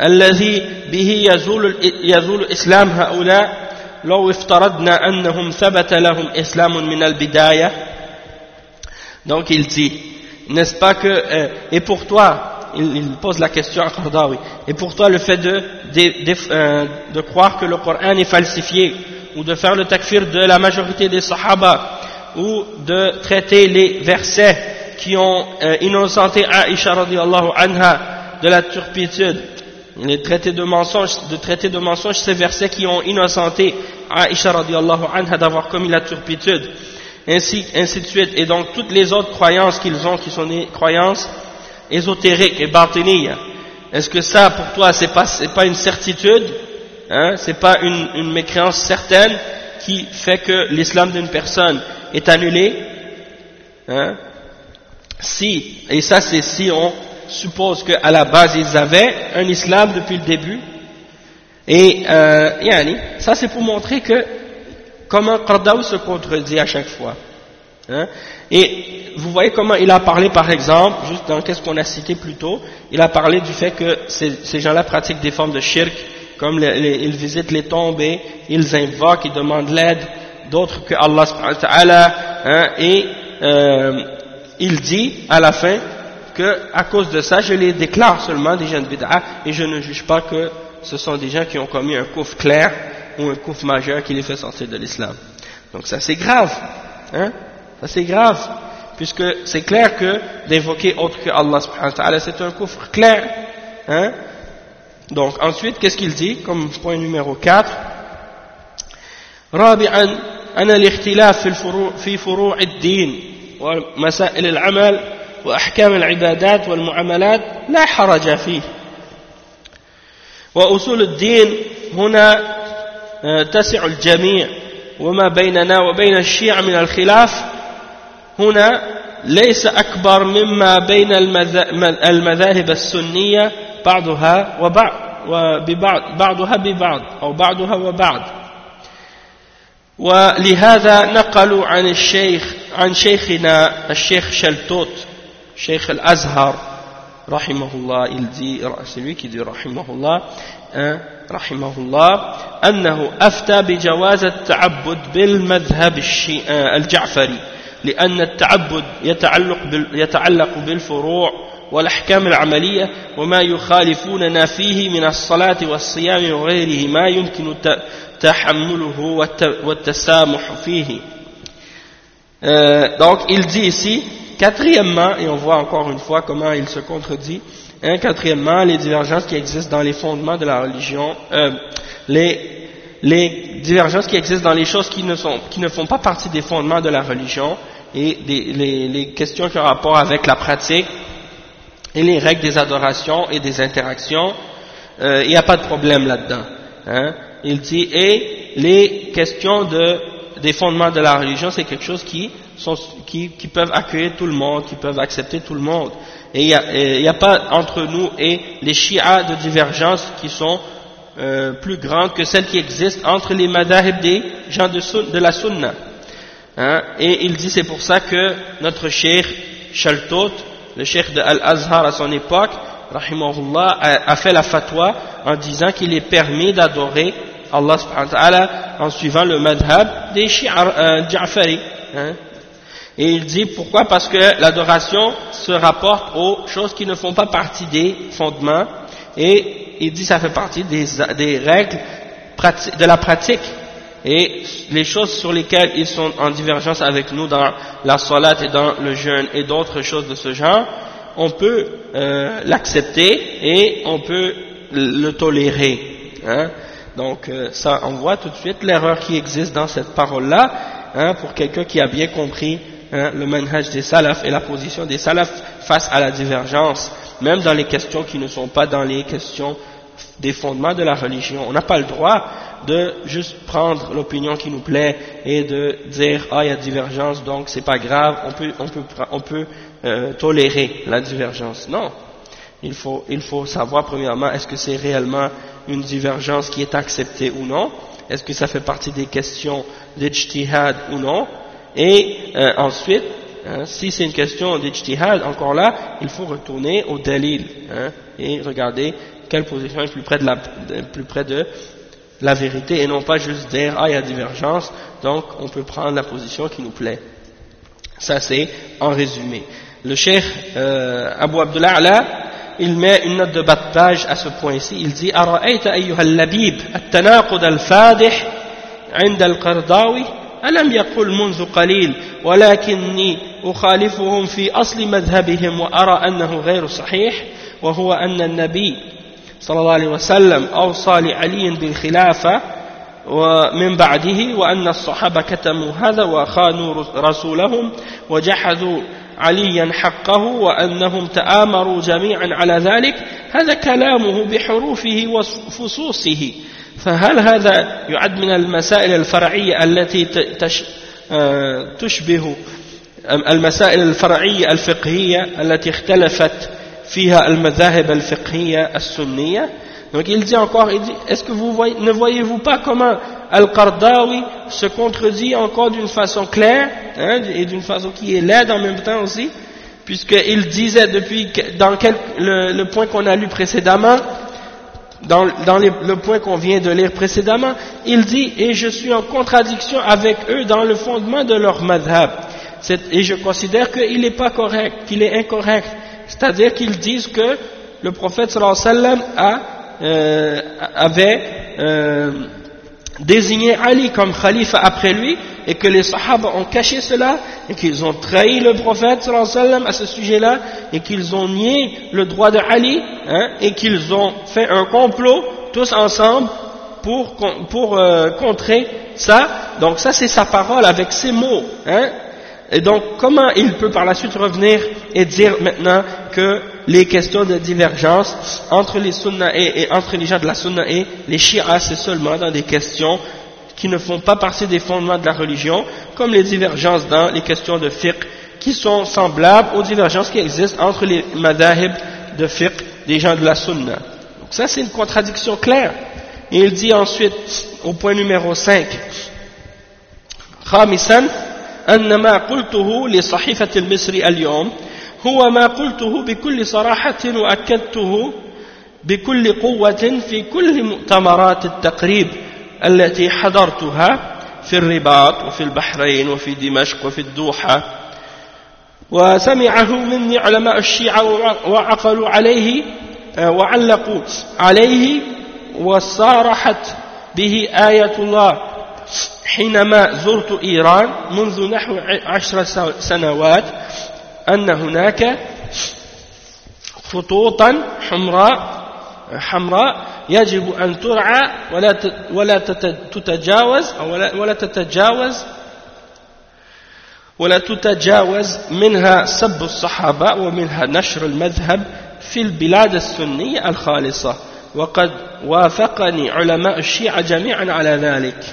الذي به يزول, يزول إسلام هؤلاء لو افترضنا أنهم ثبت لهم إسلام من البداية donc il dit n'est-ce pas que euh, et pour toi il, pose la question à Qardawi et pour toi le fait de, de, de, euh, de croire que le Coran est falsifié ou de faire le takfir de la majorité des sahaba ou de traiter les versets qui ont euh, innocenté Aisha radiallahu anha de la turpitude, les traités de mensonges, de traiter de mensonges ces versets qui ont innocenté Aisha radiallahu anha d'avoir commis la turpitude, ainsi, ainsi de suite. Et donc toutes les autres croyances qu'ils ont, qui sont des croyances ésotériques et barthénies, est-ce que ça pour toi c'est pas, pas une certitude, hein, c'est pas une, une mécréance certaine qui fait que l'islam d'une personne est annulé hein, si, et ça c'est si on suppose qu'à la base ils avaient un islam depuis le début, et euh, yani, ça c'est pour montrer que comment Qardawi se contredit à chaque fois. Hein. Et vous voyez comment il a parlé par exemple, juste dans qu'est-ce qu'on a cité plus tôt, il a parlé du fait que ces, gens-là pratiquent des formes de shirk, comme ils visitent les tombes et ils invoquent, ils demandent l'aide d'autres que Allah hein, et euh, il dit à la fin que à cause de ça, je les déclare seulement des gens de bid'a et je ne juge pas que ce sont des gens qui ont commis un couf clair ou un couf majeur qui les fait sortir de l'islam. Donc ça c'est grave, hein ça c'est grave, puisque c'est clair que d'évoquer autre que Allah c'est un couf clair, hein Donc ensuite, qu'est-ce qu'il dit comme point numéro 4 رابعا أن الاختلاف في, الفروع في فروع الدين ومسائل العمل وأحكام العبادات والمعاملات لا حرج فيه وأصول الدين هنا آه، تسع الجميع وما بيننا وبين الشيعة من الخلاف. هنا ليس أكبر مما بين المذاهب السنية بعضها وبعض وببعض بعضها ببعض أو بعضها وبعض. ولهذا نقلوا عن الشيخ عن شيخنا الشيخ شلتوت شيخ الأزهر رحمه الله il dit c'est lui qui dit رحمه الله رحمه الله أنه أفتى بجواز التعبد بالمذهب الجعفري لأن التعبد يتعلق يتعلق بالفروع والأحكام العملية وما يخالفوننا فيه من الصلاة والصيام وغيره ما يمكن Euh, donc il dit ici, quatrièmement, et on voit encore une fois comment il se contredit, hein, quatrièmement, les divergences qui existent dans les fondements de la religion, euh, les, les divergences qui existent dans les choses qui ne, sont, qui ne font pas partie des fondements de la religion, et des, les, les questions qui ont rapport avec la pratique, et les règles des adorations et des interactions, euh, il n'y a pas de problème là-dedans. Hein il dit, et les questions de, des fondements de la religion, c'est quelque chose qui, sont, qui, peuvent accueillir tout le monde, qui peuvent accepter tout le monde. Et il n'y a, pas entre nous et les chiites de divergence qui sont euh, plus grandes que celles qui existent entre les madhahib des gens de, de la sunna. Hein? Et il dit, c'est pour ça que notre cheikh Shaltot, le cheikh de Al-Azhar à son époque, a, a fait la fatwa en disant qu'il est permis d'adorer Allah subhanahu wa ta'ala en suivant le madhab des euh, Ja'fari. Hein. Et il dit pourquoi? Parce que l'adoration se rapporte aux choses qui ne font pas partie des fondements et il dit ça fait partie des, des règles de la pratique et les choses sur lesquelles ils sont en divergence avec nous dans la salat et dans le jeûne et d'autres choses de ce genre, on peut euh, l'accepter et on peut le tolérer. Hein. Donc euh, ça, on voit tout de suite l'erreur qui existe dans cette parole-là, hein, pour quelqu'un qui a bien compris hein, le manhaj des salafs et la position des salafs face à la divergence même dans les questions qui ne sont pas dans les questions des fondements de la religion. On n'a pas le droit de juste prendre l'opinion qui nous plaît et de dire ah il y a divergence donc c'est pas grave, on peut on peut on peut euh, tolérer la divergence. Non, il faut il faut savoir premièrement est-ce que c'est réellement une divergence qui est acceptée ou non, est-ce que ça fait partie des questions d'ijtihad ou non, et euh, ensuite Hein, si c'est une question d'ijtihad, encore là, il faut retourner au dalil hein, et regarder quelle position est plus près de la, plus près de la vérité et non pas juste dire ah il y a divergence, donc on peut prendre la position qui nous plaît. Ça c'est en résumé. Le cheikh euh, Abu Abdullah il met une note de bas de page à ce point-ci. Il dit أرأيت أيها اللبيب التناقض الفادح عند القرضاوي ألم يقل منذ قليل ولكني أخالفهم في أصل مذهبهم وأرى أنه غير صحيح وهو أن النبي صلى الله عليه وسلم أوصى لعلي بالخلافة ومن بعده وأن الصحابة كتموا هذا وخانوا رسولهم وجحدوا عليا حقه وأنهم تآمروا جميعا على ذلك هذا كلامه بحروفه وفصوصه. فهل هذا يعد من المسائل الفرعية التي آه، تشبه المسائل الفرعية الفقهية التي اختلفت فيها المذاهب الفقهية السنية؟ Donc il dit encore, il dit, est-ce que vous voyez, ne voyez-vous pas comment Al-Qardawi se contredit encore d'une façon claire, hein, et d'une façon qui est laide en même temps aussi, puisqu'il disait depuis, dans quel, le, le point qu'on a lu précédemment, dans, dans le point qu'on vient de lire précédemment, il dit « Et je suis en contradiction avec eux dans le fondement de leur madhab. » Et je considère qu'il n'est pas correct, qu'il est incorrect. C'est-à-dire qu'ils disent que le prophète sallallahu alayhi wa sallam a, euh, avait euh, désigné Ali comme khalifa après lui et que les sahaba ont caché cela et qu'ils ont trahi le prophète sallam à ce sujet-là et qu'ils ont nié le droit de Ali hein, et qu'ils ont fait un complot tous ensemble pour, pour euh, contrer ça. Donc ça c'est sa parole avec ses mots. Hein. Et donc comment il peut par la suite revenir et dire maintenant que les questions de divergence entre les sunna et, entre les gens de la sunna et les shi'as c'est seulement dans des questions qui ne font pas partie des fondements de la religion, comme les divergences dans les questions de fiqh, qui sont semblables aux divergences qui existent entre les madahib de fiqh des gens de la sunna. Donc ça c'est une contradiction claire. Et il dit ensuite, au point numéro 5, خامسا أن ما قلته لصحيفة المصري اليوم هو ما قلته بكل صراحة وأكدته بكل قوة في كل مؤتمرات التقريب التي حضرتها في الرباط وفي البحرين وفي دمشق وفي الدوحة. وسمعه مني علماء الشيعة وعقلوا عليه وعلقوا عليه وصارحت به آية الله. حينما زرت إيران منذ نحو عشر سنوات أن هناك خطوطا حمراء حمراء يجب أن ترعى ولا ولا تتجاوز أو ولا, ولا تتجاوز ولا تتجاوز منها سب الصحابة ومنها نشر المذهب في البلاد السنية الخالصة. وقد وافقني علماء الشيعة جميعا على ذلك.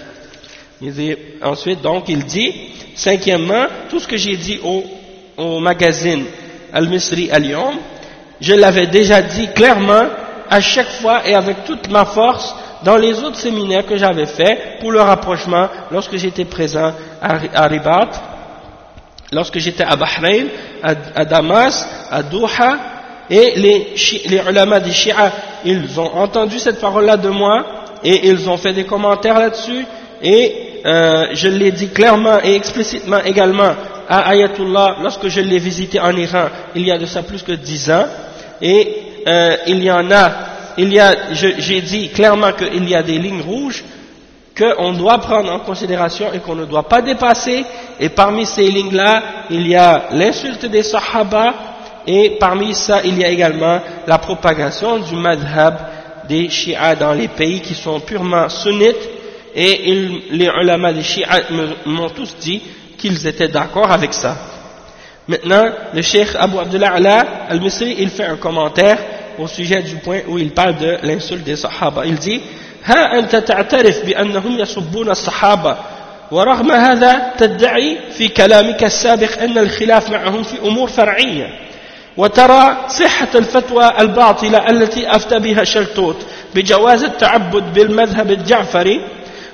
Ensuite donc il dit cinquièmement tout ce que j'ai dit au, au magazine Al-Misri Al-Yom je l'avais déjà dit clairement à chaque fois et avec toute ma force dans les autres séminaires que j'avais faits pour le rapprochement lorsque j'étais présent à, Ribat, lorsque j'étais à Bahreïn, à, Damas, à Doha, et les, les ulama des Shia, ils ont entendu cette parole-là de moi et ils ont fait des commentaires là-dessus. Et euh, je l'ai dit clairement et explicitement également à Ayatollah lorsque je l'ai visité en Iran il y a de ça plus que dix ans et euh, il y en a, il y a, j'ai dit clairement qu'il y a des lignes rouges qu'on doit prendre en considération et qu'on ne doit pas dépasser. Et parmi ces lignes-là, il y a l'insulte des Sahaba et parmi ça, il y a également la propagation du madhab des Shia dans les pays qui sont purement sunnites. Et les ulama des Shia m'ont tous dit qu'ils étaient d'accord avec ça. Maintenant, le cheikh Abu Abdullah Ala al-Misri, il fait un commentaire au sujet du point où il parle de l'insulte des Sahaba. Il dit ها أنت تعترف بأنهم يسبون الصحابة ورغم هذا تدعي في كلامك السابق أن الخلاف معهم في أمور فرعية وترى صحة الفتوى الباطلة التي أفتى بها شلتوت بجواز التعبد بالمذهب الجعفري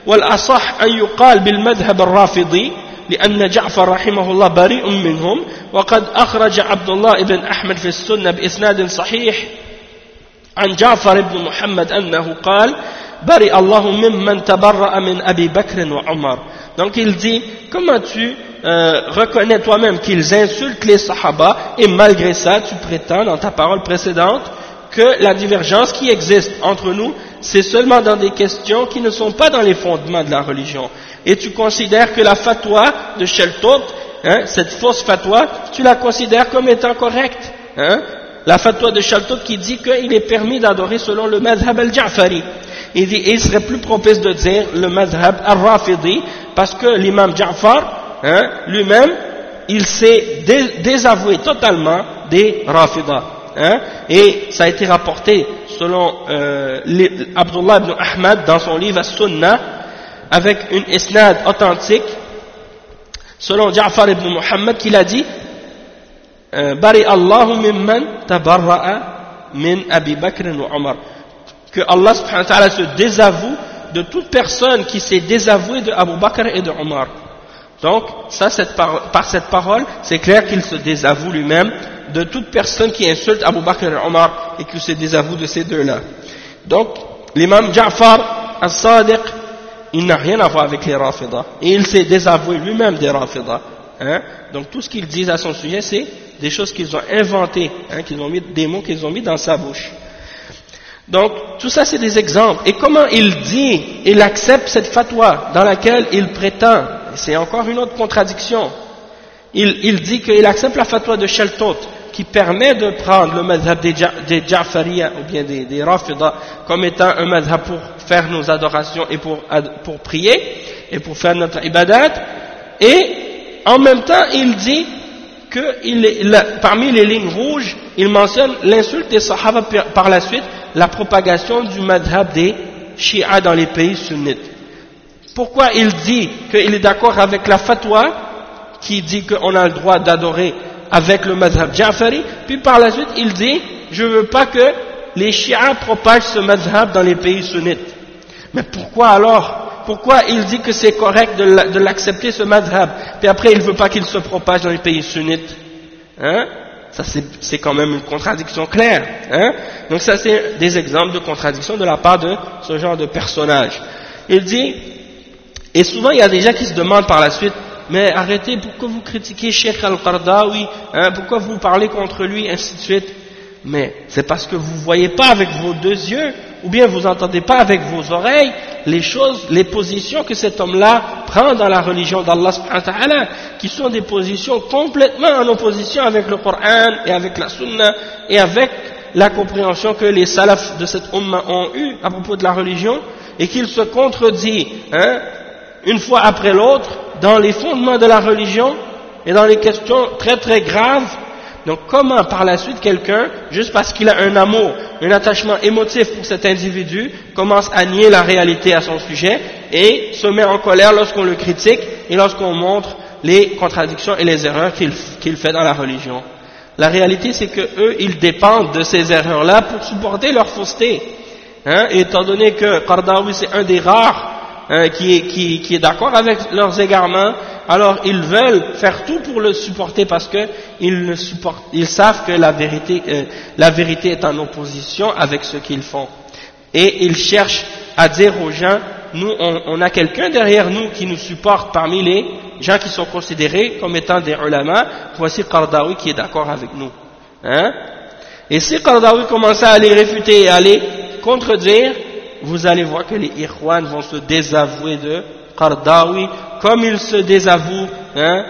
والأصح أن يقال بالمذهب الرافضي لأن جعفر رحمه الله بريء منهم وقد أخرج عبد الله بن أحمد في السنة بإسناد صحيح عن جعفر بن محمد أنه قال برئ الله ممن تبرأ من أبي بكر وعمر. Donc il dit, comment tu euh, reconnais toi-même qu'ils insultent les sahaba et malgré ça tu prétends dans ta parole précédente que la divergence qui existe entre nous c'est seulement dans des questions qui ne sont pas dans les fondements de la religion. Et tu considères que la fatwa de Sheltot, hein, cette fausse fatwa, tu la considères comme étant correcte. Hein? La fatwa de Sheltot qui dit qu'il est permis d'adorer selon le madhab al-Ja'fari. Il dit, il serait plus propice de dire le madhab al-Rafidi, parce que l'imam Ja'far, hein, lui-même, il s'est désavoué totalement des Rafidah. Hein, et ça a été rapporté selon euh, Abdullah ibn Ahmad dans son livre Sunnah avec une isnad authentique selon Ja'far ibn Muhammad qu'il a dit euh, Bari Allahu mimman min Abi Bakr wa Omar que Allah se désavoue de toute personne qui s'est désavouée de Abu Bakr et de Omar donc ça par, cette parole c'est clair qu'il se désavoue lui-même de toute personne qui insulte Abu Bakr et Omar et qui se désavoue de ces deux-là. Donc, l'imam Ja'far al-Sadiq, il n'a rien à voir avec les Rafidah. Et il s'est désavoué lui-même des Rafidah. Hein. Donc, tout ce qu'ils disent à son sujet, c'est des choses qu'ils ont inventées, hein, qu'ils ont mis, des mots qu'ils ont mis dans sa bouche. Donc, tout ça, c'est des exemples. Et comment il dit, il accepte cette fatwa dans laquelle il prétend, c'est encore une autre contradiction, il, il dit qu'il accepte la fatwa de Sheltot, qui permet de prendre le madhab des, Ja'fariya ou bien des, des Rafida comme étant un madhab pour faire nos adorations et pour, pour prier et pour faire notre ibadat. Et en même temps il dit que parmi les lignes rouges il mentionne l'insulte des Sahaba par la suite la propagation du madhab des Shia dans les pays sunnites. Pourquoi il dit qu'il est d'accord avec la fatwa qui dit qu'on a le droit d'adorer avec le madhab Ja'fari, puis par la suite il dit je ne veux pas que les chiites propagent ce madhab dans les pays sunnites. Mais pourquoi alors? Pourquoi il dit que c'est correct de l'accepter ce madhab, puis après il ne veut pas qu'il se propage dans les pays sunnites Hein? Ça c'est quand même une contradiction claire. Hein? Donc ça c'est des exemples de contradiction de la part de ce genre de personnage. Il dit, et souvent il y a des gens qui se demandent par la suite, mais arrêtez, pourquoi vous critiquez Sheikh Al-Qardawi, hein, pourquoi vous parlez contre lui, ainsi de suite. Mais c'est parce que vous ne voyez pas avec vos deux yeux, ou bien vous n'entendez pas avec vos oreilles les choses, les positions que cet homme-là prend dans la religion d'Allah qui sont des positions complètement en opposition avec le Coran et avec la Sunna et avec la compréhension que les salafs de cette umma ont eue à propos de la religion et qu'il se contredit hein, une fois après l'autre dans les fondements de la religion et dans les questions très très graves. Donc comment par la suite quelqu'un, juste parce qu'il a un amour, un attachement émotif pour cet individu, commence à nier la réalité à son sujet et se met en colère lorsqu'on le critique et lorsqu'on montre les contradictions et les erreurs qu'il fait dans la religion. La réalité c'est que eux, ils dépendent de ces erreurs-là pour supporter leur fausseté. Hein, étant donné que Qardawi c'est un des rares Hein, qui est, qui, qui est d'accord avec leurs égarements, alors ils veulent faire tout pour le supporter parce que ils, ils savent que la vérité, euh, la vérité est en opposition avec ce qu'ils font. Et ils cherchent à dire aux gens, nous, on, on a quelqu'un derrière nous qui nous supporte parmi les gens qui sont considérés comme étant des ulama, voici Qardawi qui est d'accord avec nous. Hein et si Qardawi commençait à les réfuter et à les contredire, vous allez voir que les Ikhwan vont se désavouer de Qardawi, comme ils se désavouent, hein,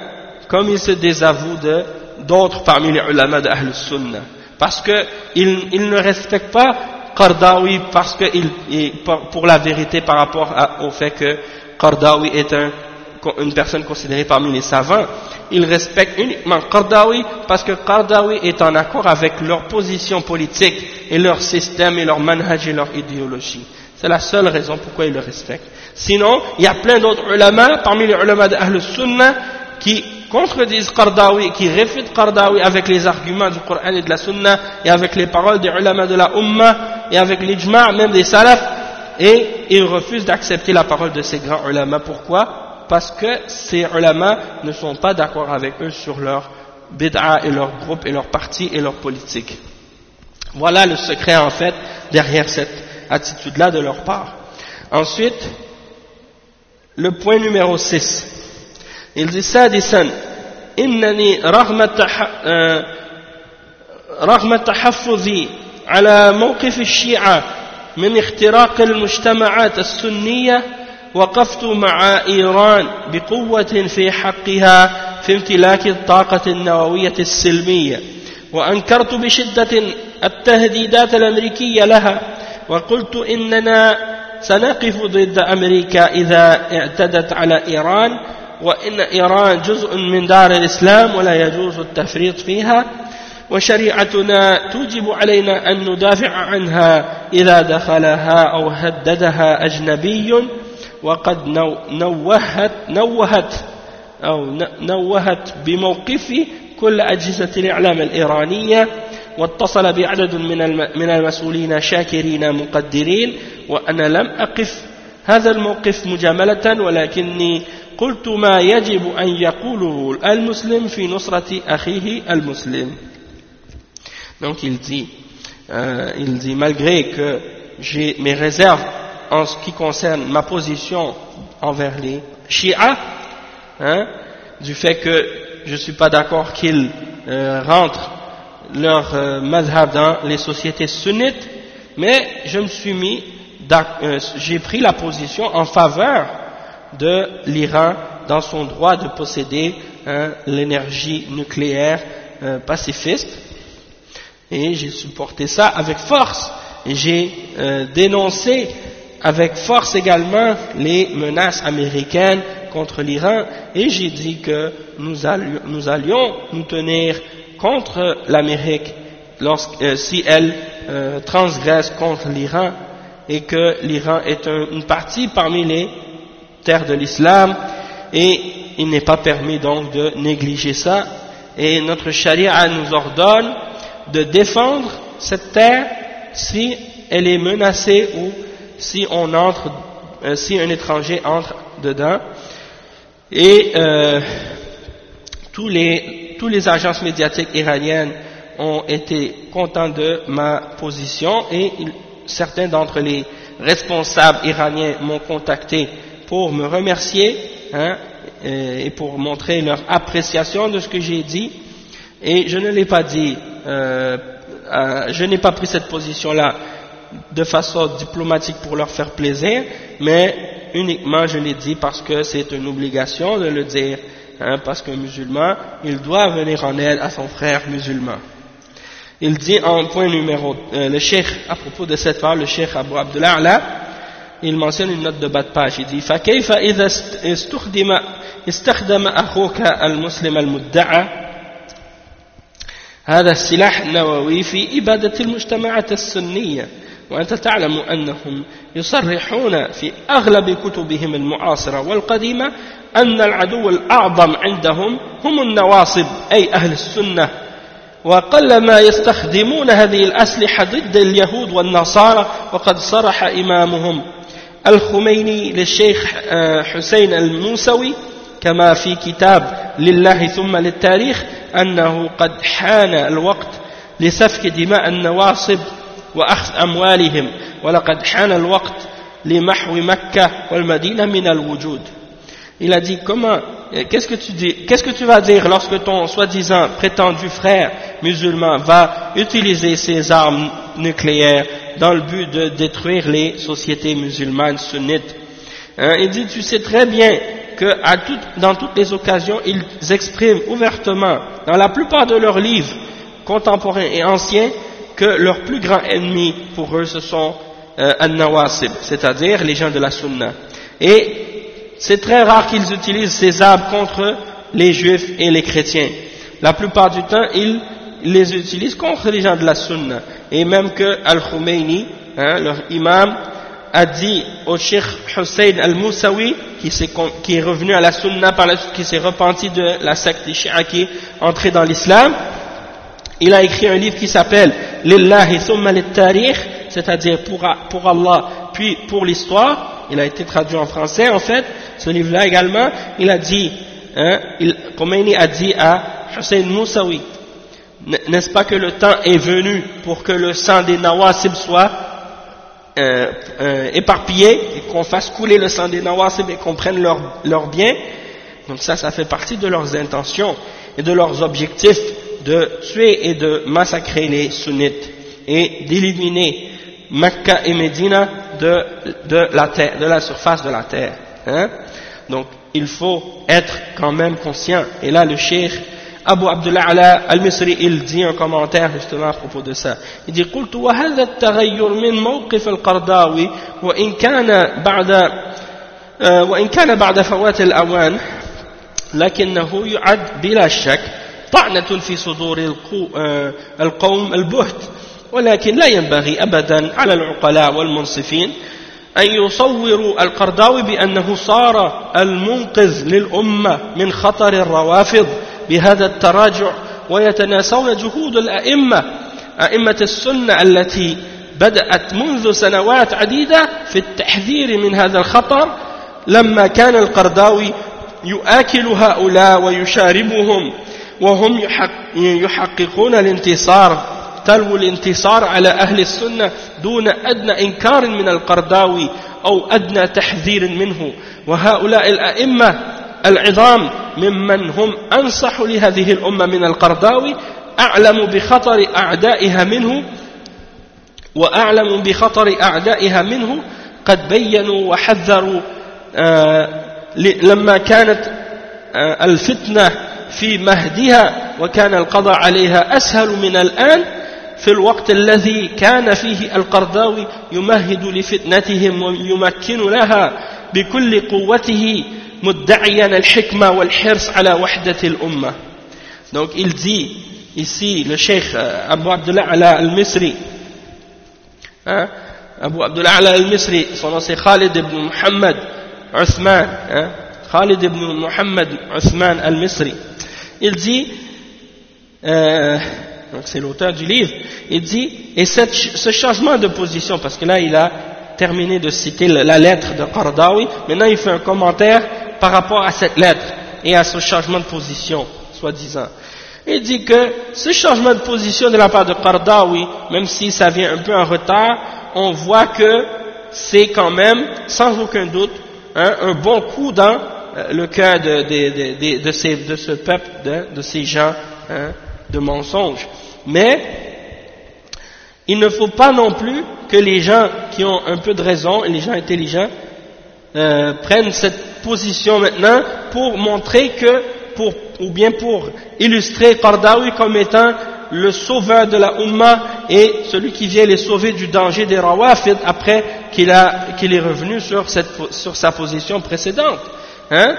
comme ils se désavouent d'autres parmi les ulama de Ahl Sunnah. Parce qu'ils ils ne respectent pas Qardawi parce que il, pour la vérité par rapport au fait que Qardawi est un une personne considérée parmi les savants, ils respectent uniquement Qardawi parce que Qardawi est en accord avec leur position politique et leur système et leur manhaj et leur idéologie. C'est la seule raison pourquoi ils le respectent. Sinon, il y a plein d'autres ulama, parmi les ulama d'Ahl Sunnah, qui contredisent Qardawi, qui réfutent Qardawi avec les arguments du Coran et de la Sunna, et avec les paroles des ulama de la Ummah, et avec l'ijma' même des salafs, et ils refusent d'accepter la parole de ces grands ulama. Pourquoi? Parce que ces ulama ne sont pas d'accord avec eux sur leur bid'a et leur groupe et leur parti et leur politique. Voilà le secret en fait derrière cette attitude-là de leur part. Ensuite, le point numéro 6. Il dit سادسا إنني رغم رغم تحفظي على موقف الشيعة من اختراق المجتمعات السنية وقفت مع إيران بقوة في حقها في امتلاك الطاقة النووية السلمية وأنكرت بشدة التهديدات الأمريكية لها وقلت إننا سنقف ضد أمريكا إذا اعتدت على إيران وإن إيران جزء من دار الإسلام ولا يجوز التفريط فيها وشريعتنا توجب علينا أن ندافع عنها إذا دخلها أو هددها أجنبي وقد نوهت نوهت أو نوهت بموقف كل أجهزة الإعلام الإيرانية واتصل بعدد من المسؤولين شاكرين مقدرين وأنا لم أقف هذا الموقف مجاملة ولكني قلت ما يجب أن يقوله المسلم في نصرة أخيه المسلم Donc il dit, euh, il dit malgré que j'ai mes réserves en ce qui concerne ma position envers les Shia, hein, du fait que je ne suis pas d'accord qu'ils euh, rentrent leur euh, dans les sociétés sunnites, mais je me suis mis, euh, j'ai pris la position en faveur de l'Iran dans son droit de posséder hein, l'énergie nucléaire euh, pacifiste. Et j'ai supporté ça avec force. J'ai euh, dénoncé avec force également les menaces américaines contre l'Iran. Et j'ai dit que nous allions nous tenir contre l'Amérique euh, si elle euh, transgresse contre l'Iran et que l'Iran est un, une partie parmi les terres de l'islam et il n'est pas permis donc de négliger ça et notre charia nous ordonne de défendre cette terre si elle est menacée ou si euh, un étranger entre dedans. Et tous les, tous les agences médiatiques iraniennes ont été contents de ma position et certains d'entre les responsables iraniens m'ont contacté pour me remercier hein, et pour montrer leur appréciation de ce que j'ai dit. Et je ne l'ai pas dit euh, je n'ai pas pris cette position-là de façon diplomatique pour leur faire plaisir, mais uniquement je l'ai dit parce que c'est une obligation de le dire, hein, parce qu'un musulman, il doit venir en aide à son frère musulman. Il dit en point numéro, euh, le cheikh, à propos de cette part, le cheikh Abu Abdullah il mentionne une note de bas de page, il dit فكيف إذا استخدم استخدم أخوك المسلم المدعى هذا السلاح النووي في إبادة المجتمعات السنية وأنت تعلم أنهم يصرحون في أغلب كتبهم المعاصرة والقديمة أن العدو الأعظم عندهم هم النواصب أي أهل السنة. وقلما يستخدمون هذه الأسلحة ضد اليهود والنصارى وقد صرح إمامهم. الخميني للشيخ آه، حسين الموسوي كما في كتاب لله ثم للتاريخ أنه قد حان الوقت لسفك دماء النواصب وأخذ أموالهم ولقد حان الوقت لمحو مكة والمدينة من الوجود Il a dit comment, qu'est-ce que tu dis, qu'est-ce que tu vas dire lorsque ton soi-disant prétendu frère musulman va utiliser ses armes nucléaires dans le but de détruire les sociétés musulmanes sunnites hein, Il dit, tu sais très bien que dans toutes les occasions, ils expriment ouvertement, dans la plupart de leurs livres contemporains et anciens, que leur plus grand ennemi pour eux, ce sont euh, An-Nawasib, c'est-à-dire les gens de la Sunna. Et c'est très rare qu'ils utilisent ces armes contre les juifs et les chrétiens. La plupart du temps, ils les utilisent contre les gens de la sunna. Et même que Al-Khomeini, hein, leur imam, a dit au Cheikh Hussein al-Moussawi, qui, qui, est revenu à la sunna par la qui s'est repenti de la secte des qui est entré dans l'islam, il a écrit un livre qui s'appelle Lillahi Thumma Tarikh, c'est-à-dire pour, Allah, puis pour l'histoire. Il a été traduit en français en fait, ce livre-là également. Il a dit, hein, Khomeini a dit à Hussein Moussawi, n'est-ce pas que le temps est venu pour que le sang des Nawasib soit euh, euh, éparpillé et qu'on fasse couler le sang des Nawasib et qu'on prenne leurs leur biens Donc ça, ça fait partie de leurs intentions et de leurs objectifs de tuer et de massacrer les sunnites et d'éliminer Mecca et Medina de, de, la terre, de la surface de la terre. Hein? Donc il faut être quand même conscient. Et là, le cheikh Abu Abdullah Ala al-Misri, il dit un commentaire justement à propos de ça. Il dit قلت وهذا التغير من موقف القرضاوي وإن كان بعد وإن كان بعد فوات الأوان لكنه يعد بلا شك طعنة في صدور القوم البهت. ولكن لا ينبغي أبدا على العقلاء والمنصفين أن يصوروا القرضاوي بأنه صار المنقذ للأمة من خطر الروافض بهذا التراجع ويتناسون جهود الأئمة أئمة السنة التي بدأت منذ سنوات عديدة في التحذير من هذا الخطر لما كان القرضاوي يؤكل هؤلاء ويشاربهم. وهم يحققون الانتصار تلو الانتصار على أهل السنة دون أدنى إنكار من القرضاوي أو أدنى تحذير منه. وهؤلاء الأئمة العظام ممن هم أنصح لهذه الأمة من القرضاوي أعلم بخطر أعدائها منه وأعلم بخطر أعدائها منه قد بينوا وحذروا آه لما كانت آه الفتنة في مهدها وكان القضاء عليها أسهل من الآن في الوقت الذي كان فيه القرضاوي يمهد لفتنتهم ويمكن لها بكل قوته مدعيا الحكمة والحرص على وحدة الأمة donc il dit ici le cheikh Abu Abdullah al-Misri hein, Abu Abdullah al-Misri son nom c'est Khalid ibn Muhammad Uthman hein, Khalid ibn Muhammad Uthman al-Misri il dit euh, c'est l'auteur du livre, il dit, et ce changement de position, parce que là il a terminé de citer la lettre de Qardawi, maintenant il fait un commentaire par rapport à cette lettre et à ce changement de position, soi-disant. Il dit que ce changement de position de la part de Qardawi, même si ça vient un peu en retard, on voit que c'est quand même, sans aucun doute, un bon coup dans le cœur de, ce peuple, de, ces gens hein, de mensonges. Mais il ne faut pas non plus que les gens qui ont un peu de raison, les gens intelligents, euh, prennent cette position maintenant pour montrer que, pour, ou bien pour illustrer Qardawi comme étant le sauveur de la Ummah et celui qui vient les sauver du danger des Rawafid après qu'il est revenu sur sa position précédente. Hein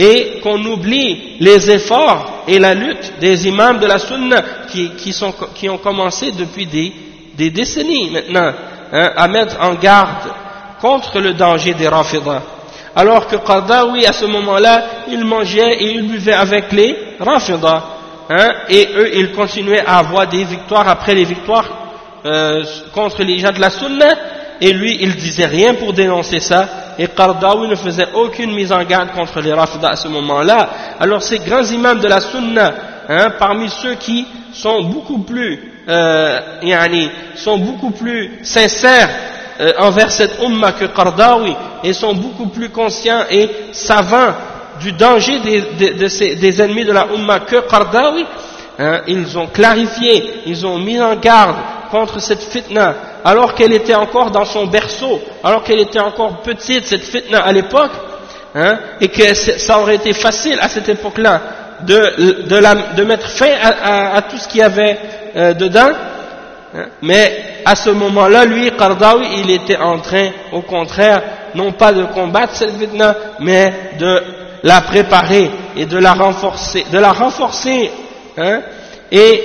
et qu'on oublie les efforts et la lutte des imams de la sunna qui, qui, sont, qui ont commencé depuis des, des décennies maintenant hein, à mettre en garde contre le danger des rafidah. Alors que Qardawi à ce moment-là, il mangeait et il buvait avec les rafidah. Hein, et eux, ils continuaient à avoir des victoires après les victoires euh, contre les gens de la sunna et lui, il disait rien pour dénoncer ça, et Qardawi ne faisait aucune mise en garde contre les Rafida à ce moment-là. Alors ces grands imams de la Sunna, hein, parmi ceux qui sont beaucoup plus, euh, yani, sont beaucoup plus sincères euh, envers cette Ummah que Qardawi, et sont beaucoup plus conscients et savants du danger des ennemis de la Ummah que Qardawi, hein, ils ont clarifié, ils ont mis en garde contre cette fitna, alors qu'elle était encore dans son berceau, alors qu'elle était encore petite, cette fitna à l'époque, hein, et que ça aurait été facile à cette époque-là de, de, de, mettre fin à, à, tout ce qu'il y avait euh, dedans, hein, mais à ce moment-là, lui, Qardawi, il était en train, au contraire, non pas de combattre cette fitna, mais de la préparer et de la renforcer, de la renforcer Hein, et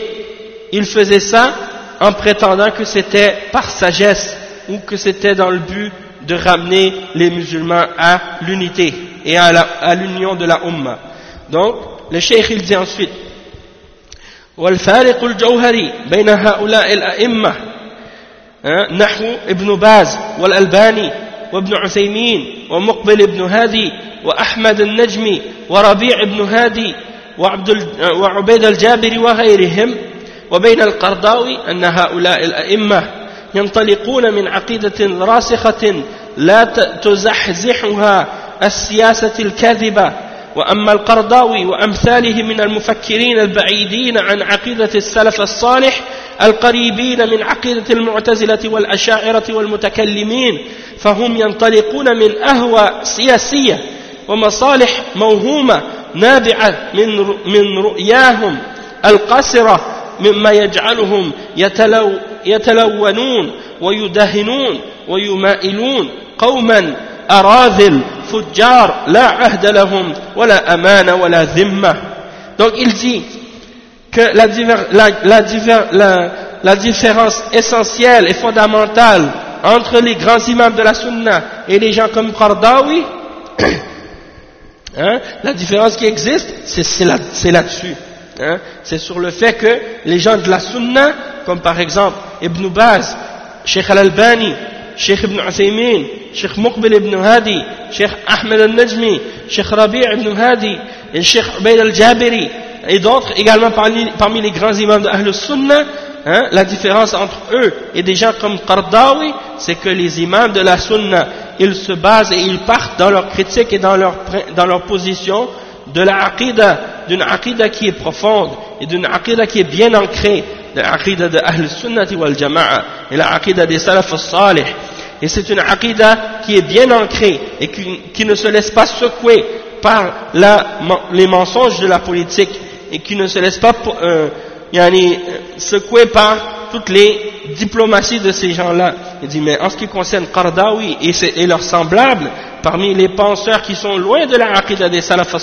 il faisait ça en prétendant que c'était par sagesse ou que c'était dans le but de ramener les musulmans à l'unité et à l'union de la Ummah. Donc, le cheikh il dit ensuite والفارق الجوهري بين هؤلاء الأئمة نحو ابن باز والألباني وابن عثيمين ومقبل ابن هادي وأحمد النجمي وربيع ابن هادي وعبد وعبيد الجابر وغيرهم وبين القرضاوي أن هؤلاء الأئمة ينطلقون من عقيدة راسخة لا تزحزحها السياسة الكاذبة. وأما القرضاوي وأمثاله من المفكرين البعيدين عن عقيدة السلف الصالح القريبين من عقيدة المعتزلة والأشاعرة والمتكلمين فهم ينطلقون من أهوى سياسية ومصالح موهومة نابعة من من رؤياهم القصرة مما يجعلهم يتلو يتلونون ويدهنون ويمائلون قوما أراذل فجار لا عهد لهم ولا أمانة ولا ذمة donc il dit que la, la, la, la, la différence essentielle et fondamentale entre les grands imams de la sunna et les gens comme Qardawi hein, la différence qui existe c'est là-dessus là hein, c'est sur le fait que les gens de la sunna comme par exemple Ibn Baz Sheikh Al-Albani Sheikh Ibn Uthaymin Sheikh Muqbil Ibn Hadi Sheikh Ahmed Al-Najmi Sheikh Rabi' Ibn Hadi et Sheikh Ubaid Al-Jabiri et d'autres également parmi, les grands imams de Ahl Sunnah hein, la différence entre eux et des gens comme Qardawi c'est que les imams de la Sunna ils se basent et ils partent dans leur critique et dans leur, dans leur position de la aqidah, d'une aqidah qui est profonde et d'une aqidah qui est bien ancrée l'aqidah de Ahl Sunnati wal Jama'a et la aqidah des Salaf salih et c'est une aqidah qui est bien ancrée et qui, qui ne se laisse pas secouer par la, les mensonges de la politique et qui ne se laisse pas euh, yani, secouer par toutes les diplomaties de ces gens-là. Il dit, mais en ce qui concerne Qardawi et, leurs semblables, parmi les penseurs qui sont loin de la aqidah des salaf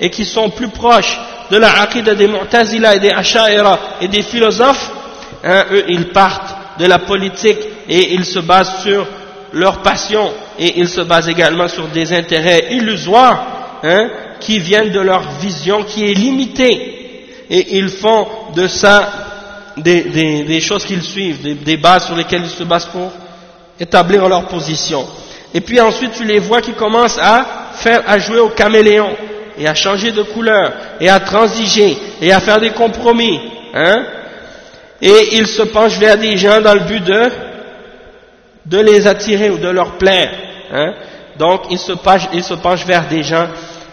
et qui sont plus proches de la aqidah des mu'tazila et des asha'ira et des philosophes, hein, eux ils partent de la politique et ils se basent sur leur passion et ils se basent également sur des intérêts illusoires hein, qui viennent de leur vision qui est limitée et ils font de ça des, des, des choses qu'ils suivent, des, des, bases sur lesquelles ils se basent pour établir leur position. Et puis ensuite tu les vois qui commencent à faire, à jouer au caméléon et à changer de couleur et à transiger et à faire des compromis. Hein? Et ils se penchent vers des gens dans le but de, de les attirer ou de leur plaire. Hein? Donc ils se, penchent, ils se penchent vers des gens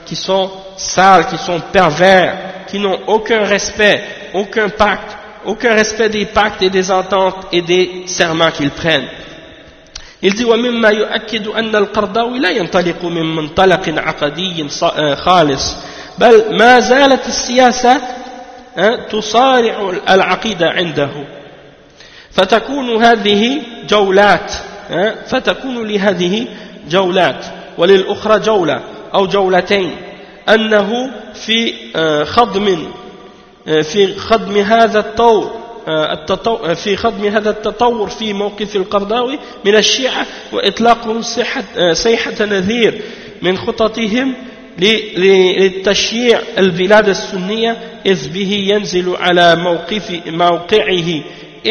qui sont sales, qui sont pervers, qui n'ont aucun respect, aucun pacte, aucun respect des pactes et des ententes et des serments qu'ils prennent. Il dit ومما يؤكد أن القرضاوي لا ينطلق من منطلق عقدي خالص. بل ما زالت السياسة تصارع العقيدة عنده. فتكون هذه جولات فتكون لهذه جولات. وللأخرى جولة أو جولتين. أنه في خضم في خضم هذا الطور في خضم هذا التطور في موقف القرضاوي من الشيعة وإطلاقهم صيحة نذير من خططهم للتشييع البلاد السنية إذ به ينزل على موقف موقعه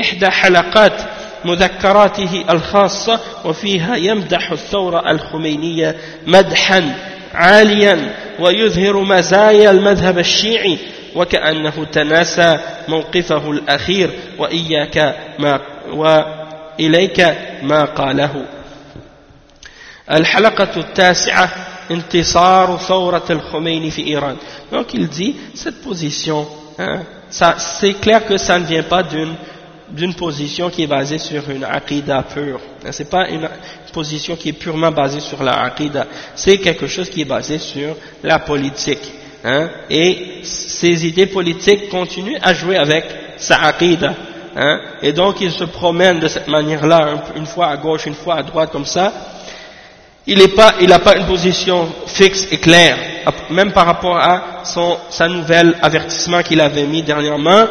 إحدى حلقات مذكراته الخاصة وفيها يمدح الثورة الخمينية مدحا. عاليا ويظهر مزايا المذهب الشيعي وكأنه تناسى موقفه الأخير وإياك ما وإليك ما قاله. الحلقة التاسعة انتصار ثورة الخميني في إيران. Donc il dit cette position hein, c'est clair que ça ne vient pas d'une d'une position qui est basée sur une aqidah pure. Ce n'est pas une position qui est purement basée sur la aqidah. C'est quelque chose qui est basé sur la politique. Hein, et ces idées politiques continuent à jouer avec sa aqidah. Hein, et donc il se promène de cette manière-là, une fois à gauche, une fois à droite, comme ça. il n'a pas, pas une position fixe et claire, même par rapport à son, sa nouvelle avertissement qu'il avait mis dernièrement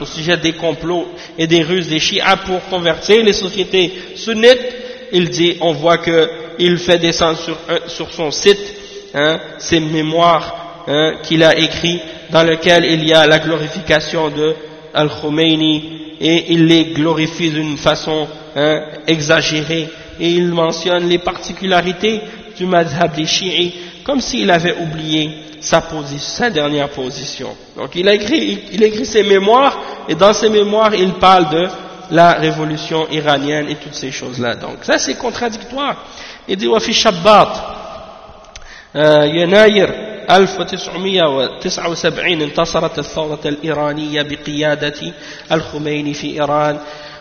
au sujet des complots et des ruses des chiites pour convertir les sociétés sunnites. Il dit, on voit qu'il fait descendre sur, sur son site hein, ses mémoires hein, qu'il a écrits dans lesquels il y a la glorification de Al-Khomeini et il les glorifie d'une façon hein, exagérée et il mentionne les particularités du madhab des chiites comme s'il avait oublié sa, sa dernière position. Donc il a, écrit, il, a écrit ses mémoires et dans ses mémoires il parle de la révolution iranienne et toutes ces choses-là. Donc ça c'est contradictoire. Il dit وفي شباط يناير 1979 انتصرت الثورة الإيرانية بقيادة الخميني في إيران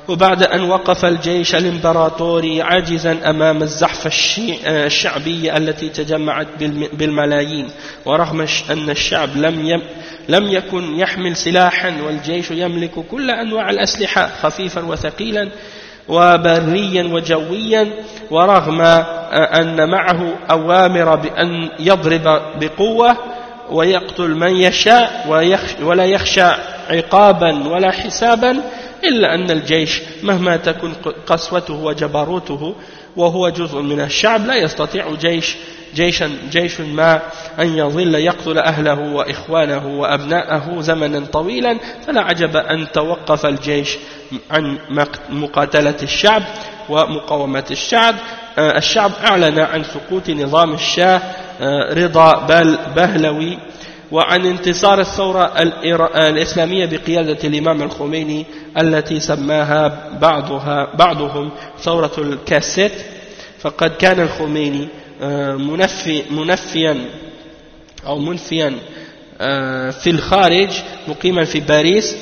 وبعد أن وقف الجيش الإمبراطوري عاجزا أمام الزحف الشعبية التي تجمعت بالملايين ورغم أن الشعب لم لم يكن يحمل سلاحا والجيش يملك كل أنواع الأسلحة خفيفا وثقيلا وبريا وجويا ورغم أن معه أوامر بأن يضرب بقوة ويقتل من يشاء ولا يخشى عقابا ولا حسابا إلا أن الجيش مهما تكن قسوته وجبروته وهو جزء من الشعب لا يستطيع جيش جيشا جيش ما أن يظل يقتل أهله وإخوانه وأبناءه زمنا طويلا. فلا عجب أن توقف الجيش عن مقاتلة الشعب ومقاومة الشعب. الشعب أعلن عن سقوط نظام الشاه رضا بهلوي وعن انتصار الثورة الإسلامية بقيادة الإمام الخميني التي سماها بعضها بعضهم ثورة الكاسيت. فقد كان الخميني آه، منفي منفيا أو منفيا آه، في الخارج مقيما في باريس.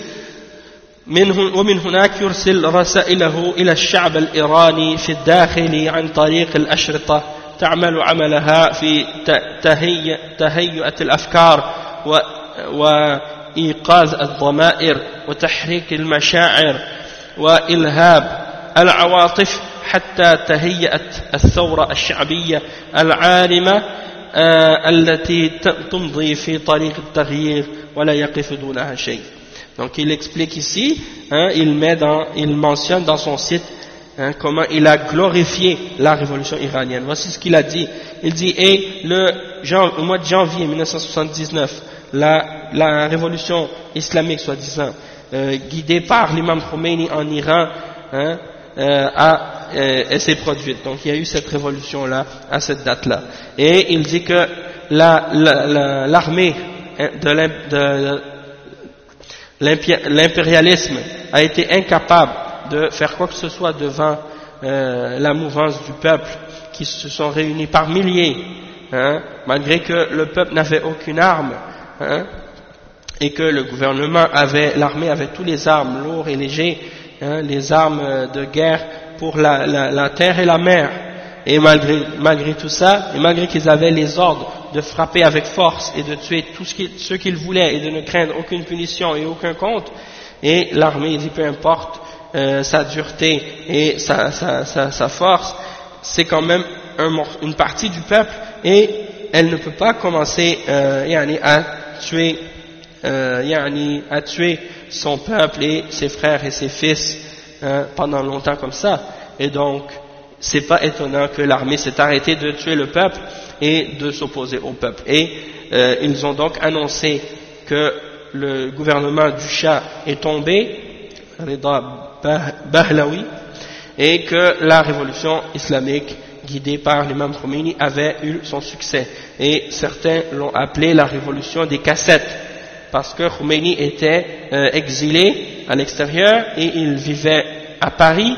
من ومن هناك يرسل رسائله إلى الشعب الإيراني في الداخل عن طريق الأشرطة تعمل عملها في تهيئة الأفكار وإيقاظ الضمائر وتحريك المشاعر وإلهاب العواطف حتى تهيأت الثورة الشعبية العالمة آه، التي تمضي في طريق التغيير ولا يقف دونها شيء. Donc il explique ici, hein, il, met dans, il mentionne dans son site hein, comment il a glorifié la révolution iranienne. Voici ce qu'il a dit. Il dit, et le, au mois de janvier 1979, la, la révolution islamique, soi-disant, euh, guidée par l'imam Khomeini en Iran, hein, euh, a, euh, s'est produite. Donc il y a eu cette révolution-là, à cette date-là. Et il dit que l'armée la, la, de l'impérialisme a été incapable de faire quoi que ce soit devant euh, la mouvance du peuple qui se sont réunis par milliers, hein, malgré que le peuple n'avait aucune arme, hein, et que le gouvernement avait, l'armée avait tous les armes lourdes et légers, hein, les armes de guerre pour la, terre et la mer. Et malgré, malgré tout ça, et malgré qu'ils avaient les ordres de frapper avec force et de tuer tous ceux qu'ils voulaient et de ne craindre aucune punition et aucun compte, et l'armée dit peu importe euh, sa dureté et sa, sa, sa, force, c'est quand même un, une partie du peuple et elle ne peut pas commencer euh, à tuer euh, à tuer son peuple et ses frères et ses fils hein, pendant longtemps comme ça. Et donc, c'est pas étonnant que l'armée s'est arrêtée de tuer le peuple et de s'opposer au peuple. Et euh, ils ont donc annoncé que le gouvernement du Shah est tombé, Rida Bahlawi, et que la révolution islamique guidée par l'imam Khomeini avait eu son succès. Et certains l'ont appelé la révolution des cassettes, parce que Khomeini était euh, exilé à l'extérieur et il vivait à Paris,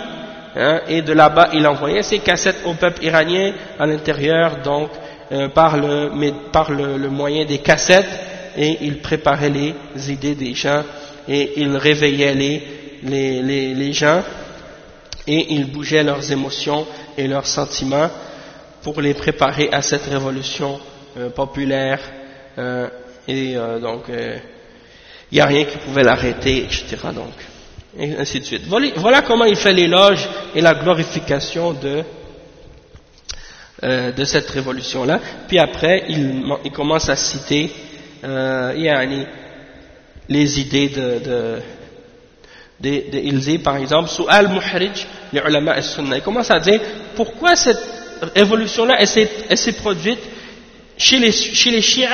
hein, et de là-bas il envoyait ses cassettes au peuple iranien à l'intérieur, donc euh, par, le, par le, le, moyen des cassettes, et il préparait les idées des gens, et il réveillait les, les, gens, et il bougeait leurs émotions et leurs sentiments pour les préparer à cette révolution euh, populaire euh, et euh, donc il n'y a rien qui pouvait l'arrêter etc donc ainsi de suite voilà, comment il fait l'éloge et la glorification de de cette révolution-là. Puis après, il, commence à citer les idées de, de, de il dit par exemple, Su'al Muhrij, les ulama et sunna. Il commence à dire pourquoi cette révolution-là elle s'est produite chez les, chez les chiites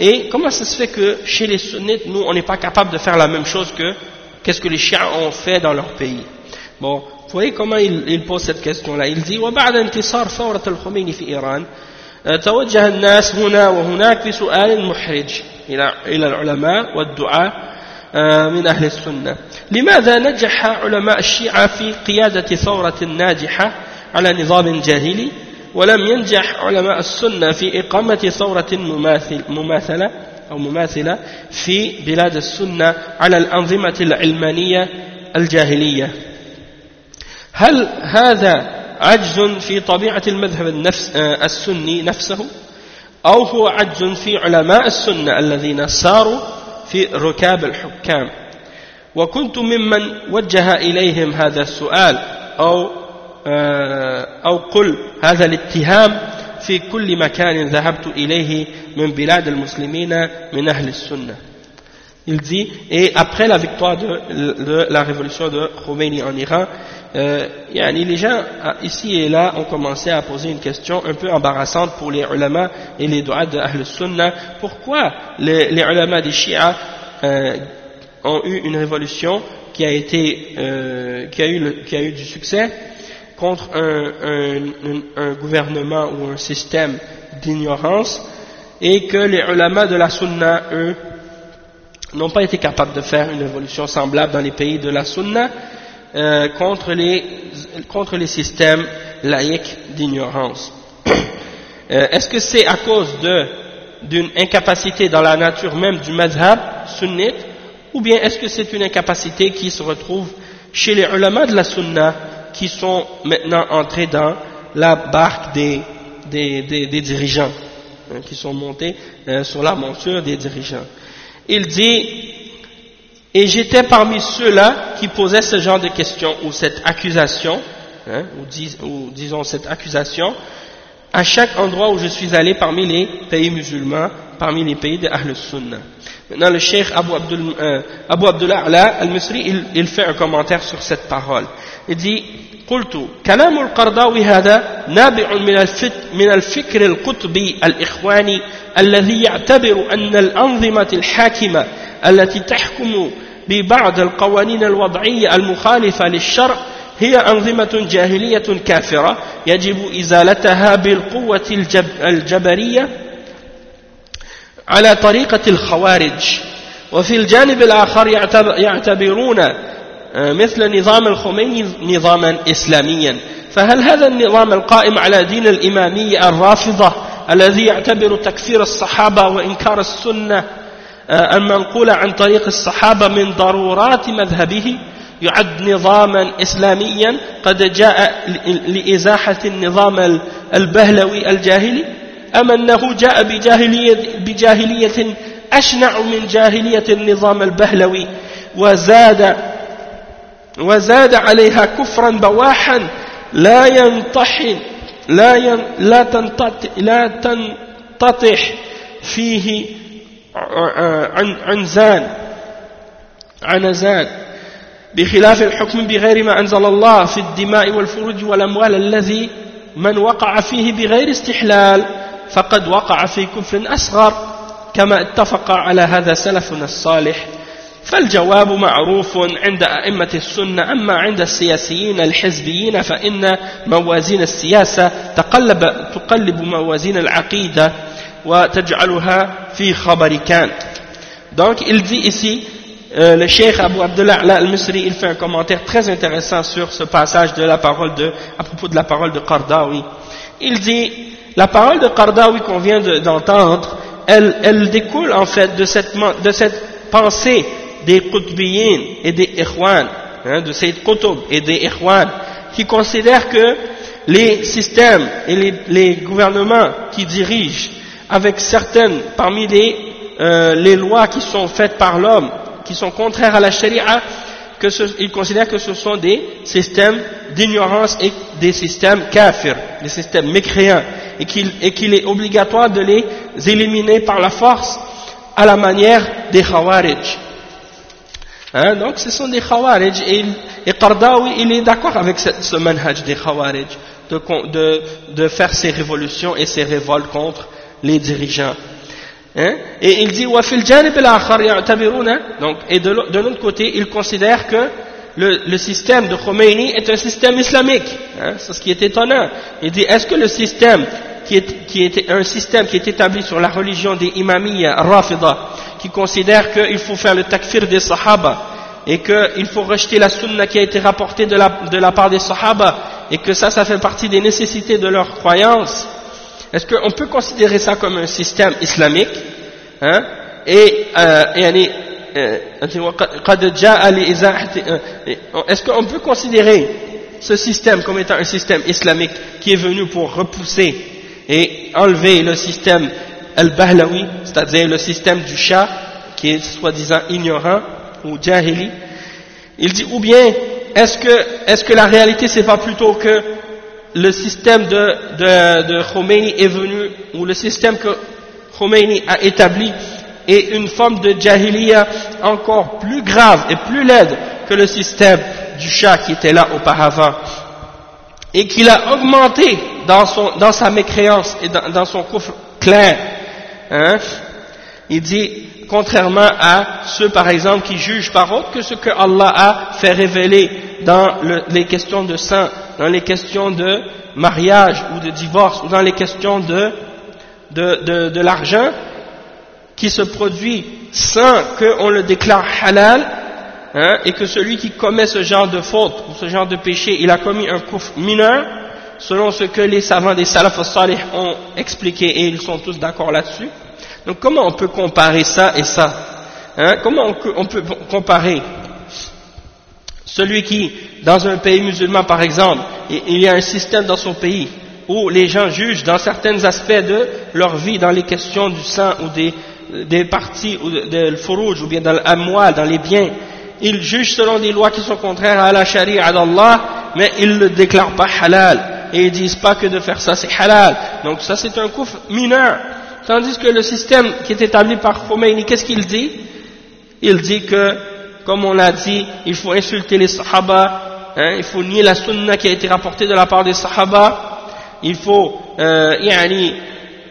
et comment ça se fait que chez les sunnites, nous, on n'est pas capable de faire la même chose que qu'est-ce que les chiites ont fait dans leur pays. Bon, vous voyez comment il, il pose cette question-là. Il dit وبعد انتصار ثورة الخميني في إيران توجه الناس هنا وهناك بسؤال محرج إلى إلى العلماء والدعاء من أهل السنة. لماذا نجح علماء الشيعة في قيادة ثورة ناجحة على نظام جاهلي؟ ولم ينجح علماء السنة في إقامة ثورة مماثل مماثلة أو مماثلة في بلاد السنة على الأنظمة العلمانية الجاهلية. هل هذا عجز في طبيعة المذهب النفس السني نفسه؟ أو هو عجز في علماء السنة الذين ساروا في ركاب الحكام. وكنت ممن وجه إليهم هذا السؤال أو أو قل هذا الاتهام في كل مكان ذهبت إليه من بلاد المسلمين من أهل السنة. Il dit, et après la victoire de, de la révolution de Khomeini en Iran, euh, les gens ici et là ont commencé à poser une question un peu embarrassante pour les ulama et les doigts de Ahl Sunnah. Pourquoi les, les ulama des Shia euh, ont eu une révolution qui a, été, euh, qui, a eu qui a eu du succès contre un, un, un, gouvernement ou un système d'ignorance et que les ulama de la sunna, eux, n'ont pas été capables de faire une révolution semblable dans les pays de la sunna? Euh, contre, les, contre les systèmes laïques d'ignorance. Euh, Est-ce que c'est à cause d'une incapacité dans la nature même du madhab sunnite ou bien est-ce que c'est une incapacité qui se retrouve chez les ulama de la sunna qui sont maintenant entrés dans la barque des, des, des, des dirigeants, hein, qui sont montés euh, sur la monture des dirigeants? Il dit, et j'étais parmi ceux-là qui posaient ce genre de questions ou cette accusation, hein, ou, dis, ou, disons cette accusation, à chaque endroit où je suis allé parmi les pays musulmans, parmi les pays de Ahl Sunnah. Maintenant, le cheikh Abu, Abdul, euh, Abu Abdullah al-Misri, il, il fait un commentaire sur cette parole. Il dit, قلت كلام القرضاوي هذا نابع من من الفكر القطبي الإخواني الذي يعتبر أن الأنظمة الحاكمة التي تحكم ببعض القوانين الوضعية المخالفة للشرع هي أنظمة جاهلية كافرة يجب إزالتها بالقوة الجب الجبرية على طريقة الخوارج. وفي الجانب الآخر يعتبرون مثل نظام الخميني نظاما إسلاميا. فهل هذا النظام القائم على دين الإمامية الرافضة الذي يعتبر تكفير الصحابة وإنكار السنة المنقولة عن طريق الصحابة من ضرورات مذهبه يعد نظاما إسلاميا قد جاء لإزاحة النظام البهلوي الجاهلي أم أنه جاء بجاهلية, بجاهلية أشنع من جاهلية النظام البهلوي وزاد وزاد عليها كفرا بواحا لا ينطحن لا لا تنتطح, لا فيه عنزان عنزان بخلاف الحكم بغير ما أنزل الله في الدماء والفروج والأموال الذي من وقع فيه بغير استحلال فقد وقع في كفر أصغر كما اتفق على هذا سلفنا الصالح. فالجواب معروف عند أئمة السنة أما عند السياسيين الحزبيين فإن موازين السياسة تقلب, تقلب موازين العقيدة. وتجعلها في خبر كان Donc il dit ici, euh, le cheikh Abu Abdullah al-Misri, il fait un commentaire très intéressant sur ce passage de la parole de, à propos de la parole de Qardawi. Il dit, la parole de Qardawi qu'on vient d'entendre, elle, elle découle en fait de cette, de cette pensée des Qutbiyin et des Ikhwan, hein, de Sayyid Qutb et des Ikhwan, qui considèrent que les systèmes et les, les gouvernements qui dirigent avec certaines parmi les, euh, les lois qui sont faites par l'homme, qui sont contraires à la charia, que ce, ils considèrent que ce sont des systèmes d'ignorance et des systèmes kafir, des systèmes mécréants, et qu'il est obligatoire de les éliminer par la force à la manière des Khawarij. Hein, donc ce sont des Khawarij et, et Qardawi il est d'accord avec ce, ce, manhaj des Khawarij de, de, de, faire ces révolutions et ces révoltes contre les dirigeants. Hein, et il dit donc, et de, l'autre côté il considère que le, le, système de Khomeini est un système islamique. Hein, c'est ce qui est étonnant. Il dit est-ce que le système qui est, qui est, un système qui est établi sur la religion des imamiyya, rafida, qui considère qu'il faut faire le takfir des sahaba et qu'il faut rejeter la sunna qui a été rapportée de la, de la part des sahaba et que ça, ça fait partie des nécessités de leur croyance. Est-ce qu'on peut considérer ça comme un système islamique hein, Et, euh, et euh, est-ce qu'on peut considérer ce système comme étant un système islamique qui est venu pour repousser et enlever le système al-Bahlawi, c'est-à-dire le système du chat, qui est soi-disant ignorant, ou jahili, il dit, ou bien, est-ce que, est que la réalité c'est pas plutôt que le système de, de, de Khomeini est venu, ou le système que Khomeini a établi est une forme de jahiliya encore plus grave et plus laide que le système du chat qui était là auparavant et qu'il a augmenté dans, son, dans sa mécréance et dans, dans son coffre clair Hein? Il dit, contrairement à ceux par exemple qui jugent par autre que ce que Allah a fait révéler dans les questions de sang, dans les questions de mariage ou de divorce, ou dans les questions de, de, de, l'argent, qui se produit sans qu'on le déclare halal, hein, et que celui qui commet ce genre de faute ou ce genre de péché, il a commis un coup mineur, selon ce que les savants des salaf salih ont expliqué et ils sont tous d'accord là-dessus. Donc comment on peut comparer ça et ça hein? Comment on peut comparer celui qui, dans un pays musulman par exemple, il y a un système dans son pays où les gens jugent dans certains aspects de leur vie, dans les questions du sang ou des, des parties, ou de, de ou bien dans l'amwal, dans les biens, ils jugent selon des lois qui sont contraires à la charia d'Allah, mais ils ne le déclarent pas halal et ils disent pas que de faire ça c'est halal. Donc ça c'est un coup mineur. Tandis que le système qui est établi par Khomeini, qu'est-ce qu'il dit? Il dit que, comme on l'a dit, il faut insulter les sahaba, hein, il faut nier la sunna qui a été rapportée de la part des sahaba, il faut, euh,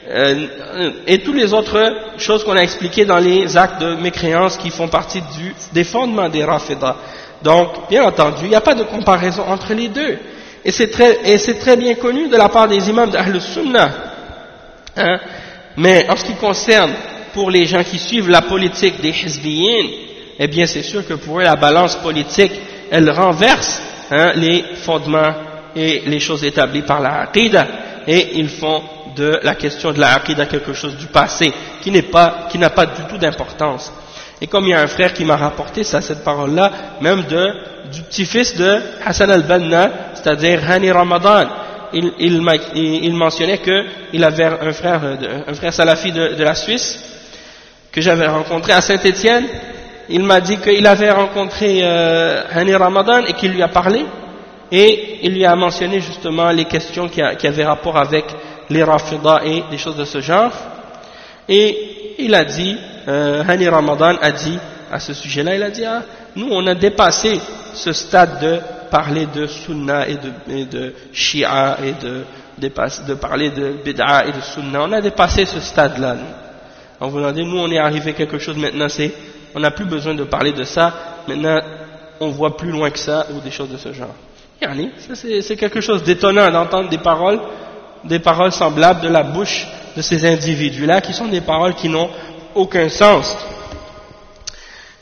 euh, et toutes les autres choses qu'on a expliquées dans les actes de mécréance qui font partie du, des fondements des Rafida. Donc, bien entendu, il n'y a pas de comparaison entre les deux. Et c'est très, très, bien connu de la part des imams d'Ahl Sunnah. Hein. Mais en ce qui concerne pour les gens qui suivent la politique des Hizbiyin, eh bien c'est sûr que pour eux la balance politique, elle renverse hein, les fondements et les choses établies par la Aqidah. Et ils font de la question de la Aqidah quelque chose du passé, qui n'a pas, pas du tout d'importance. Et comme il y a un frère qui m'a rapporté ça, cette parole-là, même de, du petit-fils de Hassan al-Banna, c'est-à-dire Hani Ramadan, il, il, il mentionnait qu'il avait un frère, salafi de, la Suisse, que j'avais rencontré à Saint-Étienne, il m'a dit qu'il avait rencontré euh, Hani Ramadan et qu'il lui a parlé, et il lui a mentionné justement les questions qui, avaient rapport avec les Rafida et des choses de ce genre, et il a dit, euh, Hani Ramadan a dit à ce sujet-là, il a dit, ah, nous on a dépassé ce stade de parler de Sunna et de, et de Shia et de, de, parler de Bid'a et de Sunna, on a dépassé ce stade-là. On vous dit, nous on est arrivé quelque chose maintenant, c'est, on n'a plus besoin de parler de ça, maintenant on voit plus loin que ça ou des choses de ce genre. Yani, c'est quelque chose d'étonnant d'entendre des paroles, des paroles semblables de la bouche de ces individus-là, qui sont des paroles qui n'ont aucun sens.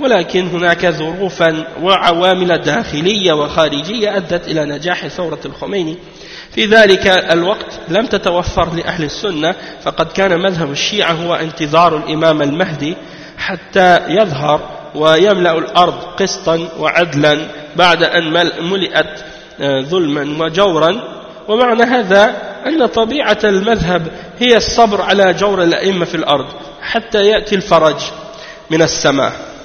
ولكن هناك ظروفا وعوامل داخلية وخارجية أدت إلى نجاح ثورة الخميني. في ذلك الوقت لم تتوفر لأهل السنة فقد كان مذهب الشيعة هو انتظار الإمام المهدي حتى يظهر ويملأ الأرض قسطا وعدلا بعد أن ملئت آه، ظلما وجورا. ومعنى هذا أن طبيعة المذهب هي الصبر على جور الأئمة في الأرض حتى يأتي الفرج من السماء.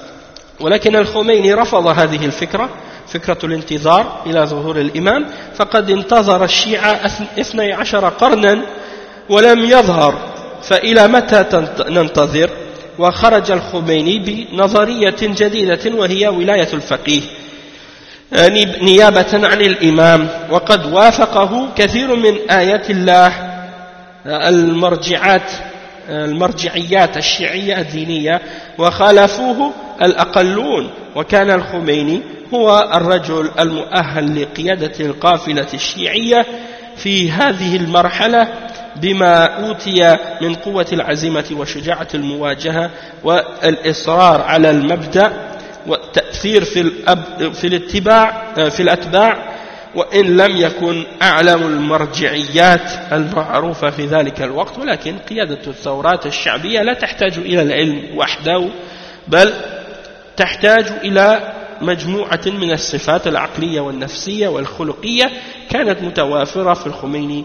ولكن الخميني رفض هذه الفكرة فكرة الانتظار إلى ظهور الإمام فقد انتظر الشيعة اثني عشر قرنا ولم يظهر فإلى متى ننتظر؟ وخرج الخميني بنظرية جديدة وهي ولاية الفقيه. نيابة عن الإمام وقد وافقه كثير من آيات الله المرجعات المرجعيات الشيعية الدينية وخالفوه الأقلون وكان الخميني هو الرجل المؤهل لقيادة القافلة الشيعية في هذه المرحلة بما أوتي من قوة العزيمة وشجاعة المواجهة والإصرار على المبدأ والتأثير في, في الاتباع في الأتباع وإن لم يكن أعلم المرجعيات المعروفة في ذلك الوقت ولكن قيادة الثورات الشعبية لا تحتاج إلى العلم وحده بل تحتاج إلى مجموعة من الصفات العقلية والنفسية والخلقية كانت متوافرة في الخميني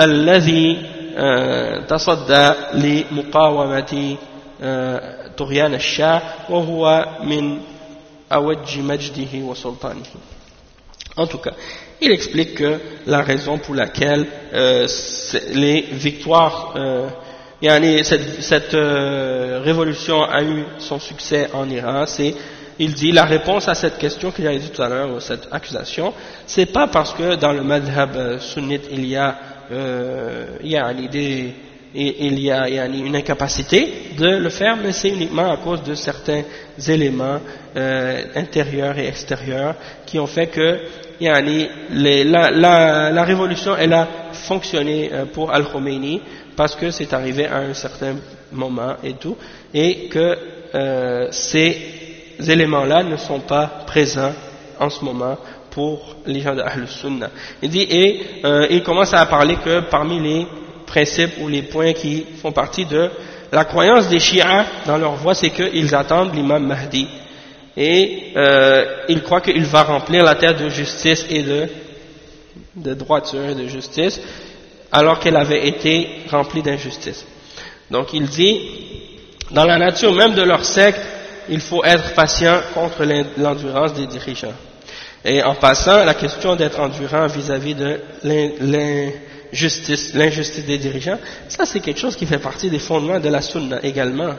الذي آه، تصدى لمقاومة آه، طغيان الشاه وهو من أوج مجده وسلطانه. En tout cas, il explique que la raison pour laquelle euh, les victoires, euh, cette, cette euh, révolution a eu son succès en Iran, c'est il dit la réponse à cette question qu'il a dit tout à l'heure, cette accusation, c'est pas parce que dans le madhab euh, sunnite il y a, euh, il y a une idée il y a, une incapacité de le faire, mais c'est uniquement à cause de certains éléments euh, intérieurs et extérieurs qui ont fait que la, la, la, révolution elle a fonctionné euh, pour Al-Khomeini parce que c'est arrivé à un certain moment et tout, et que euh, ces éléments-là ne sont pas présents en ce moment pour les gens de Ahl-Sunnah. Il dit, et euh, il commence à parler que parmi les principes ou les points qui font partie de la croyance des chiites dans leur voie, c'est qu'ils attendent l'imam Mahdi. Et euh, ils croient qu'il va remplir la terre de justice et de, de droiture et de justice, alors qu'elle avait été remplie d'injustice. Donc il dit, dans la nature même de leur secte, il faut être patient contre l'endurance des dirigeants. Et en passant, la question d'être endurant vis-à-vis de l'injustice des dirigeants, ça c'est quelque chose qui fait partie des fondements de la sunna également.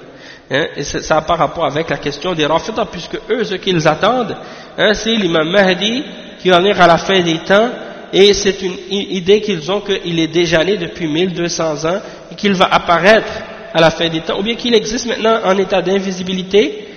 Hein, et ça a par rapport avec la question des Rafidah, puisque eux, ce qu'ils attendent, hein, c'est l'imam Mahdi qui va venir à la fin des temps, et c'est une idée qu'ils ont qu'il est déjà né depuis 1200 ans, et qu'il va apparaître à la fin des temps, ou bien qu'il existe maintenant en état d'invisibilité,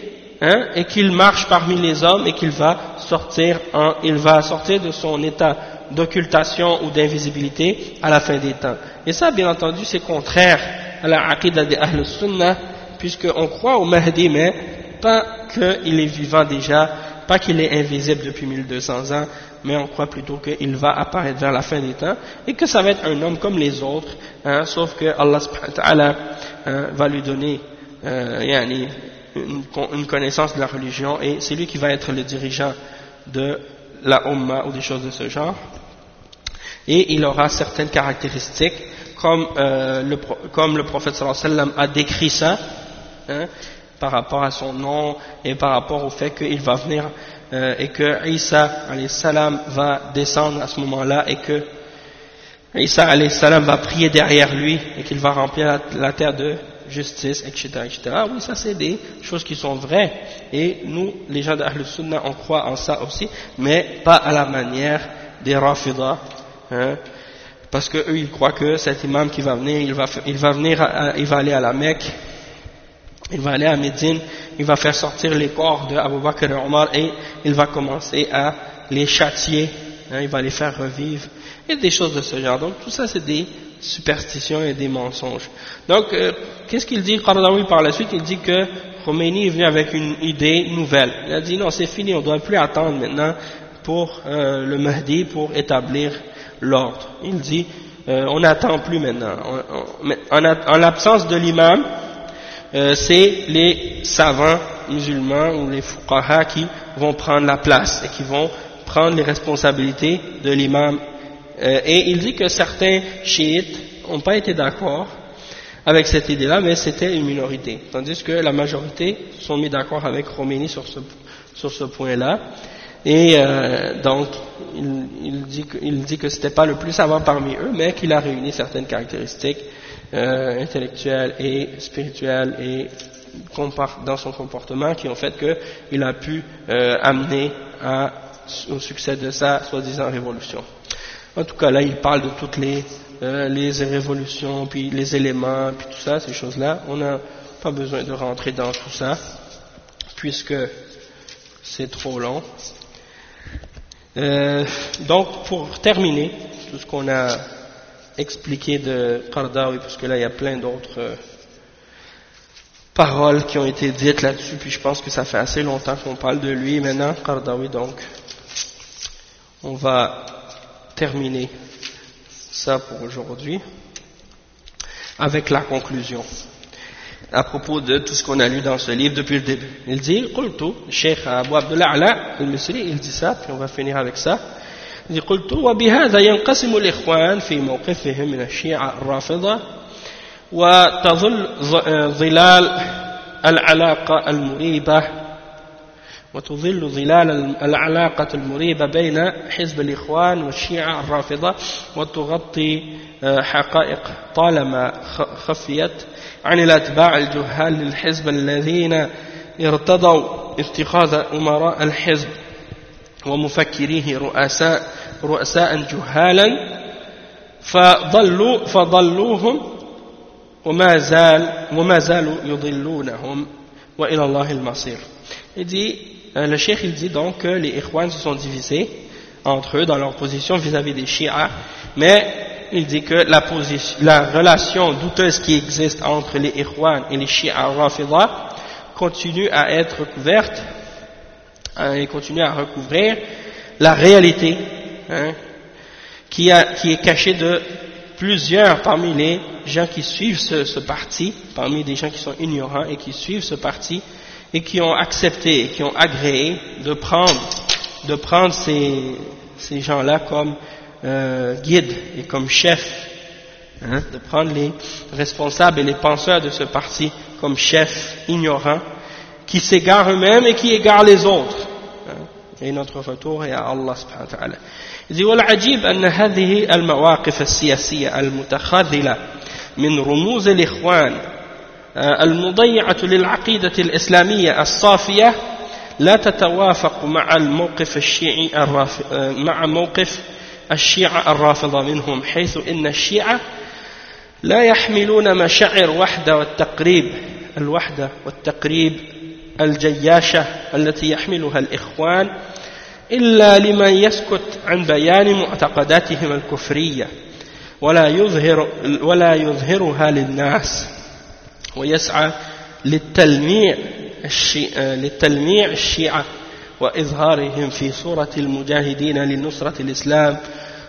hein, et qu'il marche parmi les hommes, et qu'il va sortir, il va sortir de son état d'occultation ou d'invisibilité à la fin des temps. Et ça, bien entendu, c'est contraire à la aqidah des Ahl Sunnah, puisqu'on croit au Mahdi, mais pas qu'il est vivant déjà, pas qu'il est invisible depuis 1200 ans, mais on croit plutôt qu'il va apparaître vers la fin des temps, et que ça va être un homme comme les autres, hein, sauf que Allah hein, va lui donner euh, une, connaissance de la religion, et c'est lui qui va être le dirigeant de la Ummah ou des choses de ce genre, et il aura certaines caractéristiques, comme, euh, le, comme le prophète sallallahu a décrit ça, Hein, par rapport à son nom et par rapport au fait qu'il va venir euh, et que Isa salam va descendre à ce moment-là et que Isa salam va prier derrière lui et qu'il va remplir la, terre de justice, etc., etc. Oui, ça c'est des choses qui sont vraies et nous, les gens d'Ahl Sunnah, on croit en ça aussi, mais pas à la manière des Rafidah, hein, parce qu'eux ils croient que cet imam qui va venir, il va, il va venir, il va aller à la Mecque il va aller à Médine, il va faire sortir les corps de Abu Bakr et Omar et il va commencer à les châtier, hein, il va les faire revivre, et des choses de ce genre. Donc tout ça c'est des superstitions et des mensonges. Donc euh, qu'est-ce qu'il dit Qardawi par la suite? Il dit que Khomeini est venu avec une idée nouvelle. Il a dit non, c'est fini, on ne doit plus attendre maintenant pour euh, le Mahdi pour établir l'ordre. Il dit euh, on n'attend plus maintenant. en, l'absence de l'imam, euh, c'est les savants musulmans ou les fuqaha qui vont prendre la place et qui vont prendre les responsabilités de l'imam. et il dit que certains chiites n'ont pas été d'accord avec cette idée-là, mais c'était une minorité. Tandis que la majorité sont mis d'accord avec Khomeini sur ce, sur ce point-là. Et euh, donc, il, dit, il dit que ce n'était pas le plus savant parmi eux, mais qu'il a réuni certaines caractéristiques euh, et spirituelles et dans son comportement qui ont fait qu'il a pu euh, amener à, au succès de sa soi-disant révolution. En tout cas, là, il parle de toutes les euh, les révolutions, puis les éléments, puis tout ça, ces choses-là. On n'a pas besoin de rentrer dans tout ça, puisque c'est trop long. Euh, donc, pour terminer, tout ce qu'on a expliqué de Qardawi, parce que là, il y a plein d'autres euh, paroles qui ont été dites là-dessus, puis je pense que ça fait assez longtemps qu'on parle de lui maintenant, Qardawi, donc on va terminer ça pour aujourd'hui avec la conclusion à propos de tout ce qu'on a lu dans ce livre depuis le début. Il dit, Qultu, Cheikh Abu Abdullah Ala al-Misri, il dit ça, puis on va finir avec ça. قلت وبهذا ينقسم الإخوان في موقفهم من الشيعة الرافضة وتظل ظلال العلاقة المريبة وتظل ظلال العلاقة المريبة بين حزب الإخوان والشيعة الرافضة وتغطي آه، حقائق طالما خفيت عن الأتباع الجهال للحزب الذين ارتضوا اتخاذ أمراء الحزب. ومفكريه رؤساء رؤساء جهالا فضلوا فضلوهم وما زال وما زالوا يضلونهم وإلى الله المصير. Il dit Euh, le cheikh il dit donc que les Ikhwan se sont divisés entre eux dans leur position vis-à-vis des Shia, mais il dit que la, la, relation douteuse qui existe entre les Ikhwan et les Shia Rafida continue à être couverte hein, et continue à recouvrir la réalité hein, qui, est cachée de plusieurs parmi les gens qui suivent ce, parti, parmi des gens qui sont ignorants et qui suivent ce parti, et qui ont accepté, qui ont agréé de prendre, ces gens-là comme euh, guides et comme chefs, hein, de prendre les responsables et les penseurs de ce parti comme chefs ignorants, qui s'égarent eux-mêmes et qui égarent les autres. Et notre retour est à Allah subhanahu wa ta'ala. Il dit والعجيب أن هذه المواقف السياسية المتخاذلة من رموز الإخوان آه، المضيعة للعقيدة الإسلامية الصافية لا تتوافق مع الموقف الشيعي آه، مع موقف الشيعة الرافضة منهم حيث إن الشيعة لا يحملون مشاعر وحدة والتقريب الوحدة والتقريب الجياشة التي يحملها الإخوان إلا لمن يسكت عن بيان معتقداتهم الكفرية ولا يظهر ولا يظهرها للناس ويسعى للتلميع للتلميع الشيعة وإظهارهم في صورة المجاهدين لنصرة الإسلام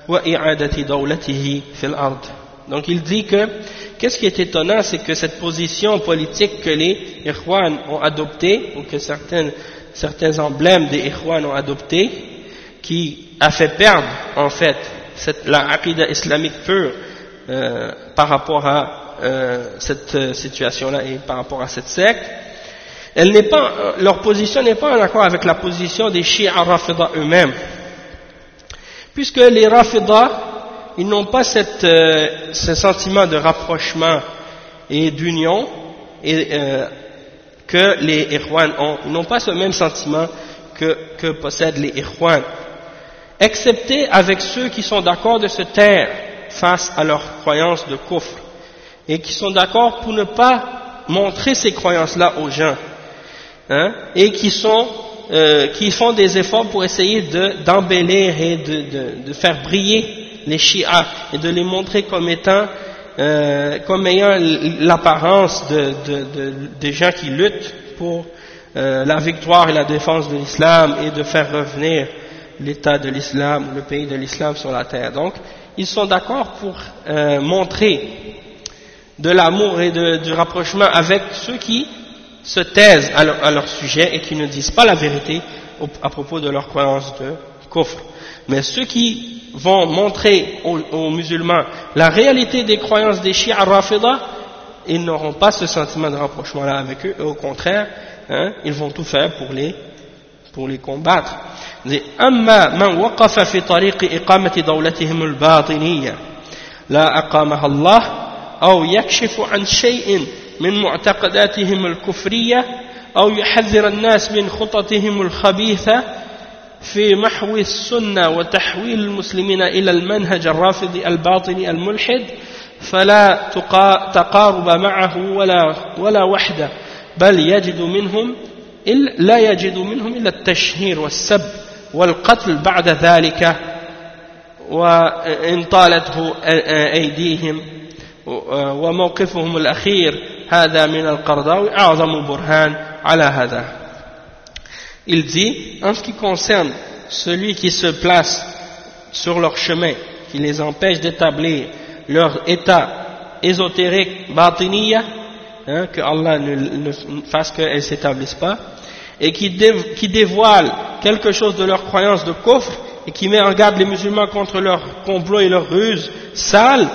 وإعادة دولته في الأرض. Donc il dit que, qu'est-ce qui est étonnant, c'est que cette position politique que les Ikhwan ont adoptée, ou que certains, emblèmes des Ikhwan ont adopté, qui a fait perdre, en fait, cette, la aqidah islamique pure euh, par rapport à euh, cette euh, situation-là et par rapport à cette secte, elle n'est pas, euh, leur position n'est pas en accord avec la position des Shia Rafida eux-mêmes. Puisque les Rafida, ils n'ont pas cette, ce sentiment de rapprochement et d'union que les Irwan ont. Ils n'ont pas ce même sentiment que, que possèdent les Irwan. Excepté avec ceux qui sont d'accord de se taire face à leur croyance de kufr et qui sont d'accord pour ne pas montrer ces croyances-là aux gens, hein, et qui sont euh, qui font des efforts pour essayer d'embellir et de, de, de, faire briller les chiites et de les montrer comme étant euh, comme ayant l'apparence de, de, de, gens qui luttent pour euh, la victoire et la défense de l'islam et de faire revenir l'état de l'islam, le pays de l'islam sur la terre. Donc, ils sont d'accord pour euh, montrer de l'amour et du rapprochement avec ceux qui se taisent à leur, sujet et qui ne disent pas la vérité à propos de leur croyance de coffre Mais ceux qui vont montrer aux, musulmans la réalité des croyances des chiites rafida, ils n'auront pas ce sentiment de rapprochement-là avec eux, et au contraire, hein, ils vont tout faire pour les, pour les combattre. أما من وقف في طريق إقامة دولتهم الباطنية لا أقامها الله أو يكشف عن شيء من معتقداتهم الكفرية أو يحذر الناس من خططهم الخبيثة في محو السنة وتحويل المسلمين إلى المنهج الرافضي الباطني الملحد فلا تقارب معه ولا, ولا وحدة بل يجد منهم لا يجد منهم إلا التشهير والسب والقتل بعد ذلك وإن طالته أيديهم وموقفهم الأخير هذا من القرضاوي أعظم برهان على هذا. Il dit, en ce qui concerne celui qui se place sur leur chemin, qui les empêche d'établir leur état ésotérique, batiniya, hein, que Allah ne, fasse qu'elles ne s'établissent pas, et qui, qui dévoile quelque chose de leur croyance de coffre, et qui met en garde les musulmans contre leurs complots et leurs ruses sales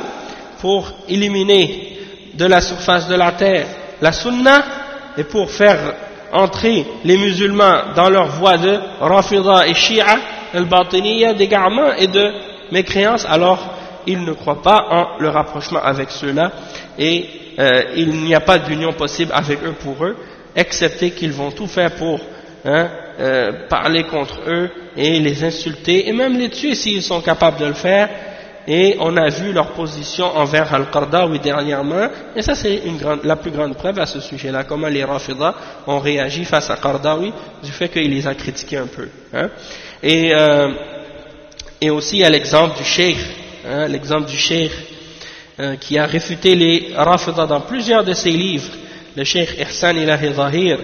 pour éliminer de la surface de la terre la sunna et pour faire entrer les musulmans dans leur voie de rafida et shia, al-batiniya, d'égarement et de mécréance, alors ils ne croient pas en le rapprochement avec ceux-là et euh, il n'y a pas d'union possible avec eux pour eux, excepté qu'ils vont tout faire pour hein, euh, parler contre eux et les insulter et même les tuer s'ils sont capables de le faire. Et on a vu leur position envers Al-Qardawi dernièrement, et ça c'est la plus grande preuve à ce sujet-là, comment les Rafida ont réagi face à Qardawi du fait qu'il les a critiqués un peu. Hein. Et, euh, et aussi il y a l'exemple du Cheikh, hein, l'exemple du euh, qui a réfuté les Rafida dans plusieurs de ses livres, le Cheikh Ihsan Ilahi Zahir,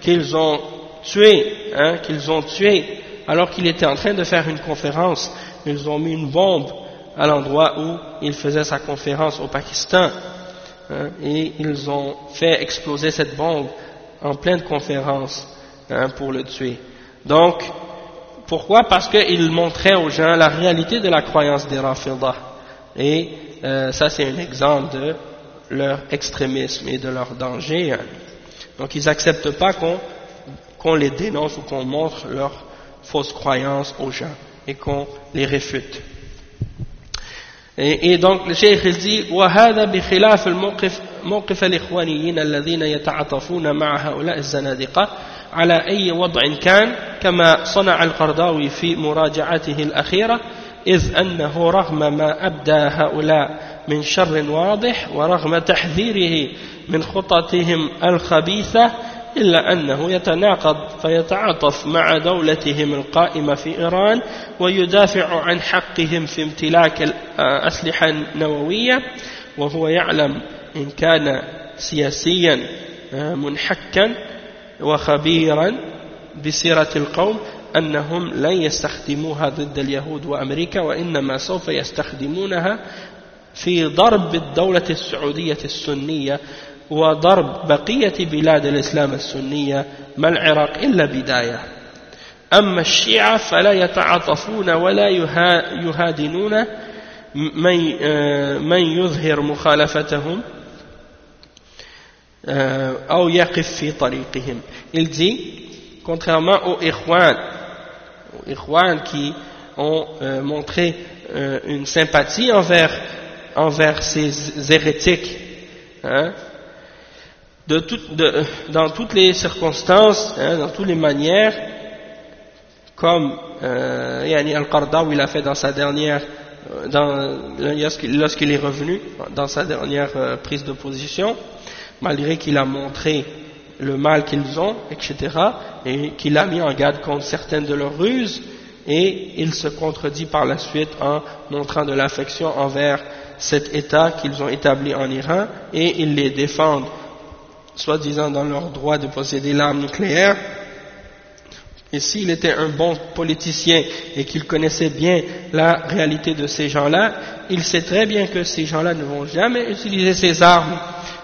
qu'ils ont tué, hein, qu'ils ont tué alors qu'il était en train de faire une conférence, ils ont mis une bombe à l'endroit où il faisait sa conférence au Pakistan hein, et ils ont fait exploser cette bombe en pleine conférence hein, pour le tuer. Donc, pourquoi? Parce qu'il montrait aux gens la réalité de la croyance des Rafidah. Et euh, ça, c'est un exemple de leur extrémisme et de leur danger. Hein. Donc, ils n'acceptent pas qu'on les dénonce ou qu'on montre leurs fausses croyances aux gens et qu'on les réfute. Et, donc le cheikh il dit وهذا بخلاف الموقف موقف الإخوانيين الذين يتعاطفون مع هؤلاء الزنادقة على أي وضع كان كما صنع القرضاوي في مراجعته الأخيرة إذ أنه رغم ما أبدى هؤلاء من شر واضح ورغم تحذيره من خططهم الخبيثة إلا أنه يتناقض فيتعاطف مع دولتهم القائمة في إيران ويدافع عن حقهم في امتلاك الأسلحة النووية وهو يعلم إن كان سياسيا آه، منحكا وخبيرا بسيرة القوم أنهم لن يستخدموها ضد اليهود وأمريكا وإنما سوف يستخدمونها في ضرب الدولة السعودية السنية وضرب بقية بلاد الإسلام السنية ما العراق إلا بداية. أما الشيعة فلا يتعاطفون ولا يهادنون من, يظهر مخالفتهم أو يقف في طريقهم. Il dit contrairement aux Ikhwan aux Ikhwan qui ont euh, montré euh, une sympathie envers, envers ces hérétiques hein, dans toutes les circonstances, hein, dans toutes les manières, comme euh, Yani Al-Qardawi l'a fait dans sa dernière, euh, lorsqu'il est revenu, dans sa dernière euh, prise de position, malgré qu'il a montré le mal qu'ils ont, etc., et qu'il a mis en garde contre certaines de leurs ruses, et il se contredit par la suite en montrant de l'affection envers cet État qu'ils ont établi en Iran, et ils les défendent soi-disant dans leur droit de posséder l'arme nucléaire, et s'il était un bon politicien et qu'il connaissait bien la réalité de ces gens-là, il sait très bien que ces gens-là ne vont jamais utiliser ces armes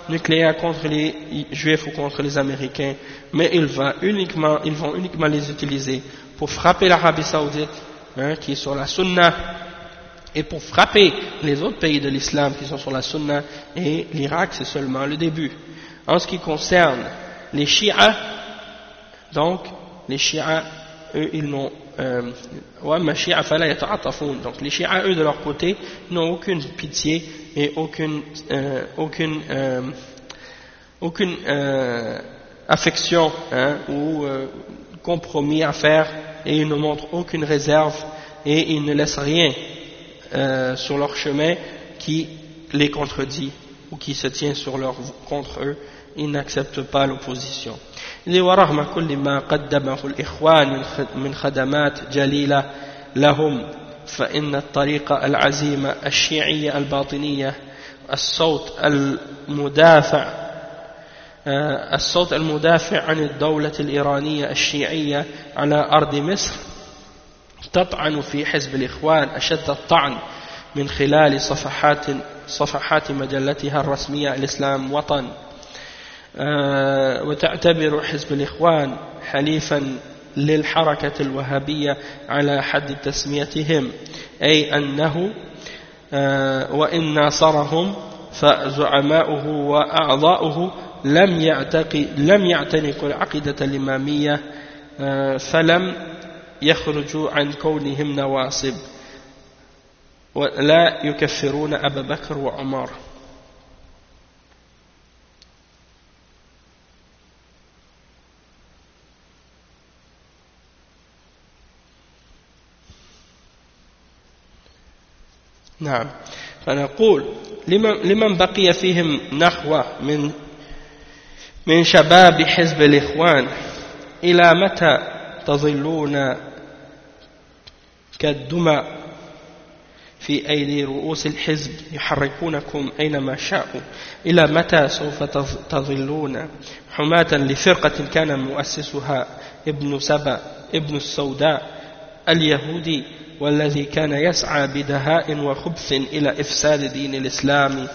nucléaires contre les juifs ou contre les américains, mais ils vont uniquement, ils vont uniquement les utiliser pour frapper l'Arabie saoudite, hein, qui est sur la sunna, et pour frapper les autres pays de l'islam qui sont sur la sunna, et l'Irak c'est seulement le début. En ce qui concerne les chiites, donc les chiites, eux, ils n'ont euh, donc les chiites, eux, de leur côté, n'ont aucune pitié et aucune, euh, euh, affection hein, ou compromis à faire et ils ne montrent aucune réserve et ils ne laissent rien sur leur chemin qui les contredit ou qui se tient sur leur, contre eux, ils n'acceptent pas l'opposition. ورغم كل ما قدمه الإخوان من خدمات جليلة لهم فإن الطريقة العزيمة الشيعية الباطنية الصوت المدافع الصوت المدافع عن الدولة الإيرانية الشيعية على أرض مصر تطعن في حزب الإخوان أشد الطعن من خلال صفحات صفحات مجلتها الرسمية الإسلام وطن. آه، وتعتبر حزب الإخوان حليفا للحركة الوهابية على حد تسميتهم أي أنه آه، وإن ناصرهم فزعماؤه وأعضاؤه لم لم يعتنقوا العقيدة الإمامية آه، فلم يخرجوا عن كونهم نواصب. ولا يكفرون أبا بكر وعمر. نعم. فنقول لمن بقي فيهم نخوة من من شباب حزب الإخوان إلى متى تظلون كالدمى؟ في أيدي رؤوس الحزب يحركونكم أينما شاءوا؟ إلى متى سوف تظلون؟ حماة لفرقة كان مؤسسها ابن سبأ ابن السوداء اليهودي والذي كان يسعى بدهاء وخبث إلى إفساد دين الإسلام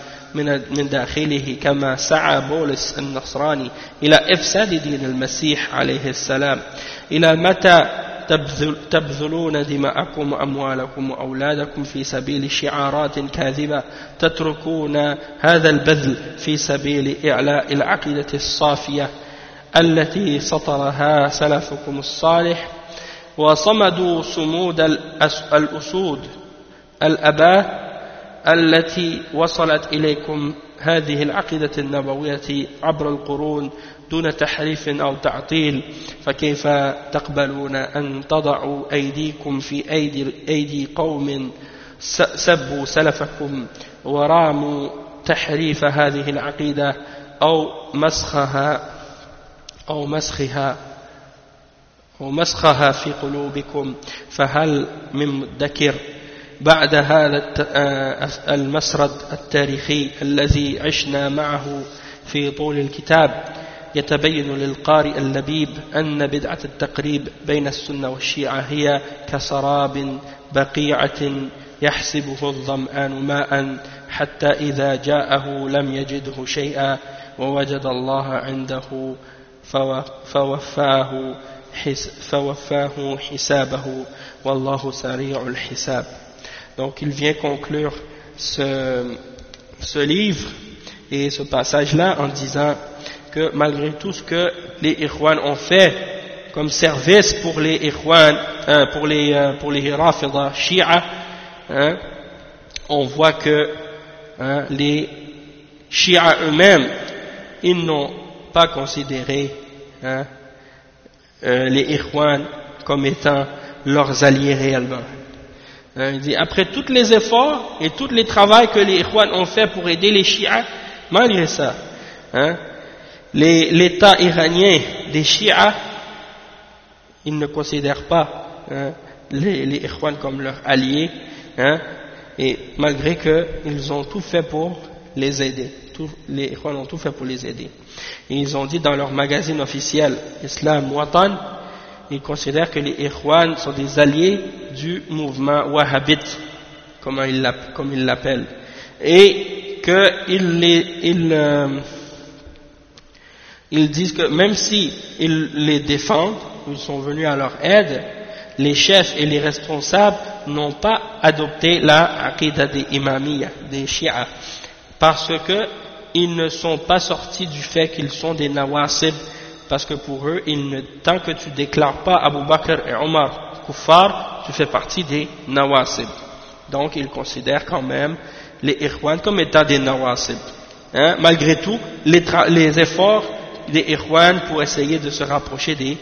من داخله كما سعى بولس النصراني إلى إفساد دين المسيح عليه السلام. إلى متى تبذلون دماءكم وأموالكم وأولادكم في سبيل شعارات كاذبة تتركون هذا البذل في سبيل إعلاء العقيدة الصافية التي سطرها سلفكم الصالح وصمدوا صمود الأسود الأباء التي وصلت إليكم هذه العقيدة النبوية عبر القرون دون تحريف أو تعطيل فكيف تقبلون أن تضعوا أيديكم في أيدي, أيدي قوم سبوا سلفكم وراموا تحريف هذه العقيدة أو مسخها أو مسخها ومسخها في قلوبكم فهل من مدكر؟ بعد هذا آه، المسرد التاريخي الذي عشنا معه في طول الكتاب يتبين للقارئ اللبيب أن بدعة التقريب بين السنة والشيعة هي كسراب بقيعة يحسبه الظمآن ماء حتى إذا جاءه لم يجده شيئا ووجد الله عنده فوفاه donc il vient conclure ce, ce livre et ce passage-là en disant que malgré tout ce que les Ikhwan ont fait comme service pour les Ikhwan, euh, pour les, euh, les Shia, hein, on voit que hein, les Shia eux-mêmes, ils n'ont pas considéré hein, euh, les Ikhwan comme étant leurs alliés réellement. Hein, il dit, après tous les efforts et tous les travaux que les Ikhwan ont fait pour aider les Shia, malgré ça, hein, l'État iranien des Shia, ils ne considèrent pas hein, les, les Ikhwan comme leurs alliés, hein, et malgré qu'ils ont tout fait pour les aider, tout, les Ikhwan ont tout fait pour les aider. Et ils ont dit dans leur magazine officiel Islam Watan, ils considèrent que les Ikhwan sont des alliés du mouvement wahhabite, comme ils l'appellent. Et qu'ils les, ils, euh, ils disent que même si ils les défendent, ils sont venus à leur aide, les chefs et les responsables n'ont pas adopté la aqidah des imamiyya, des shi'a, parce que ils ne sont pas sortis du fait qu'ils sont des nawasib, parce que pour eux, ne, tant que tu déclares pas Abu Bakr et Omar kuffar, tu fais partie des nawasib. Donc ils considèrent quand même les Ikhwan comme étant des nawasib. Hein, malgré tout, les, les efforts des Ikhwan pour essayer de se rapprocher des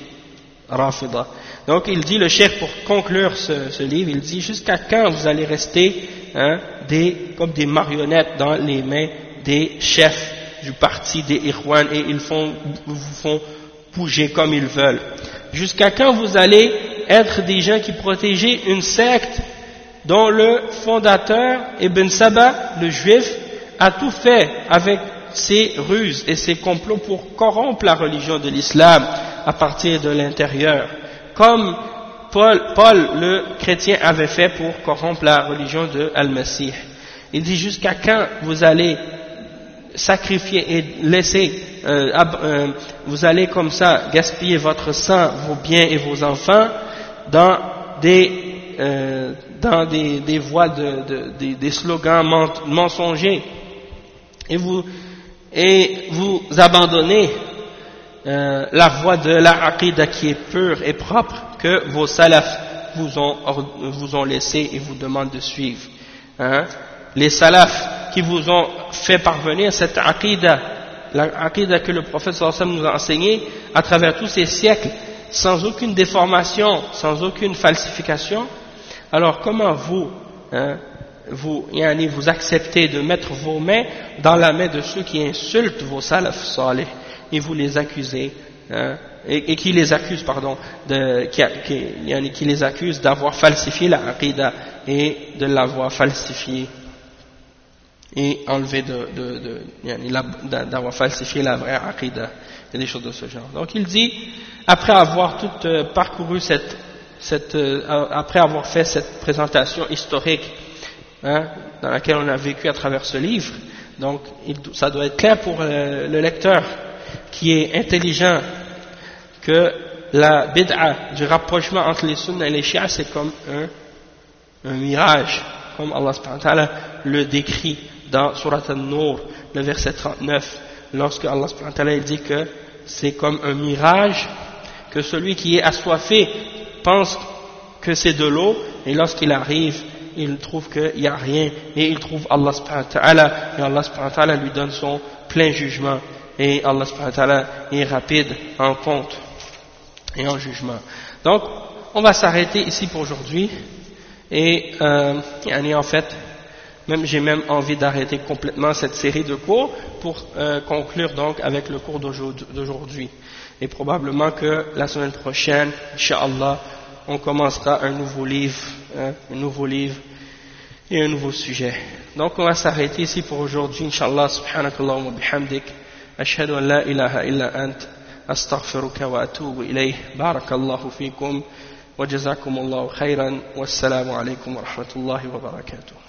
Rafida. Donc il dit, le chef pour conclure ce, livre, il dit jusqu'à quand vous allez rester hein, des, comme des marionnettes dans les mains des chefs du parti des Irwan et ils font, vous font bouger comme ils veulent. Jusqu'à quand vous allez être des gens qui protégent une secte dont le fondateur, Ibn Saba, le juif, a tout fait avec ses ruses et ses complots pour corrompre la religion de l'islam à partir de l'intérieur comme Paul, Paul, le chrétien avait fait pour corrompre la religion de Al-Masih. Il dit jusqu'à quand vous allez sacrifier et laisser, euh, euh, vous allez comme ça gaspiller votre sang, vos biens et vos enfants dans des, euh, dans des, des voies de, des, des, slogans mensongers? Et vous, et vous abandonnez euh, la voie de la aqidah qui est pure et propre que vos salafs vous ont, vous ont laissé et vous demandent de suivre. Hein. Les salafs qui vous ont fait parvenir cette aqidah, la que le prophète sallallahu nous a enseigné à travers tous ces siècles, sans aucune déformation, sans aucune falsification, alors comment vous, hein, vous, vous acceptez de mettre vos mains dans la main de ceux qui insultent vos salafs salih et vous les accusez, hein, et, qui les accuse, pardon, de, qui, qui, qui les accuse d'avoir falsifié la aqidah et de l'avoir falsifié et enlevé de, de, de d'avoir falsifié la vraie aqidah et des choses de ce genre. Donc il dit, après avoir tout euh, parcouru cette, cette euh, après avoir fait cette présentation historique hein, dans laquelle on a vécu à travers ce livre, donc ça doit être clair pour euh, le lecteur qui est intelligent que la bid'a du rapprochement entre les sunnas et les chiites c'est comme un, mirage, comme Allah le décrit dans Surat An-Nur, le verset 39, lorsque Allah dit que c'est comme un mirage, que celui qui est assoiffé pense que c'est de l'eau, et lorsqu'il arrive, il trouve qu'il n'y a rien, et il trouve Allah et Allah lui donne son plein jugement et Allah subhanahu est rapide en compte et en jugement. Donc, on va s'arrêter ici pour aujourd'hui et euh, en fait, même j'ai même envie d'arrêter complètement cette série de cours pour euh, conclure donc avec le cours d'aujourd'hui. Et probablement que la semaine prochaine, Inch'Allah, on commencera un nouveau livre, hein, un nouveau livre et un nouveau sujet. Donc on va s'arrêter ici pour aujourd'hui, inshallah, subhanakallah wa bihamdik, ashhadu an la ilaha illa ant, astaghfiruka wa atubu ilayh, barakallahu fikum, wa jazakumullahu khayran, wassalamu alaykum wa rahmatullahi wa barakatuh.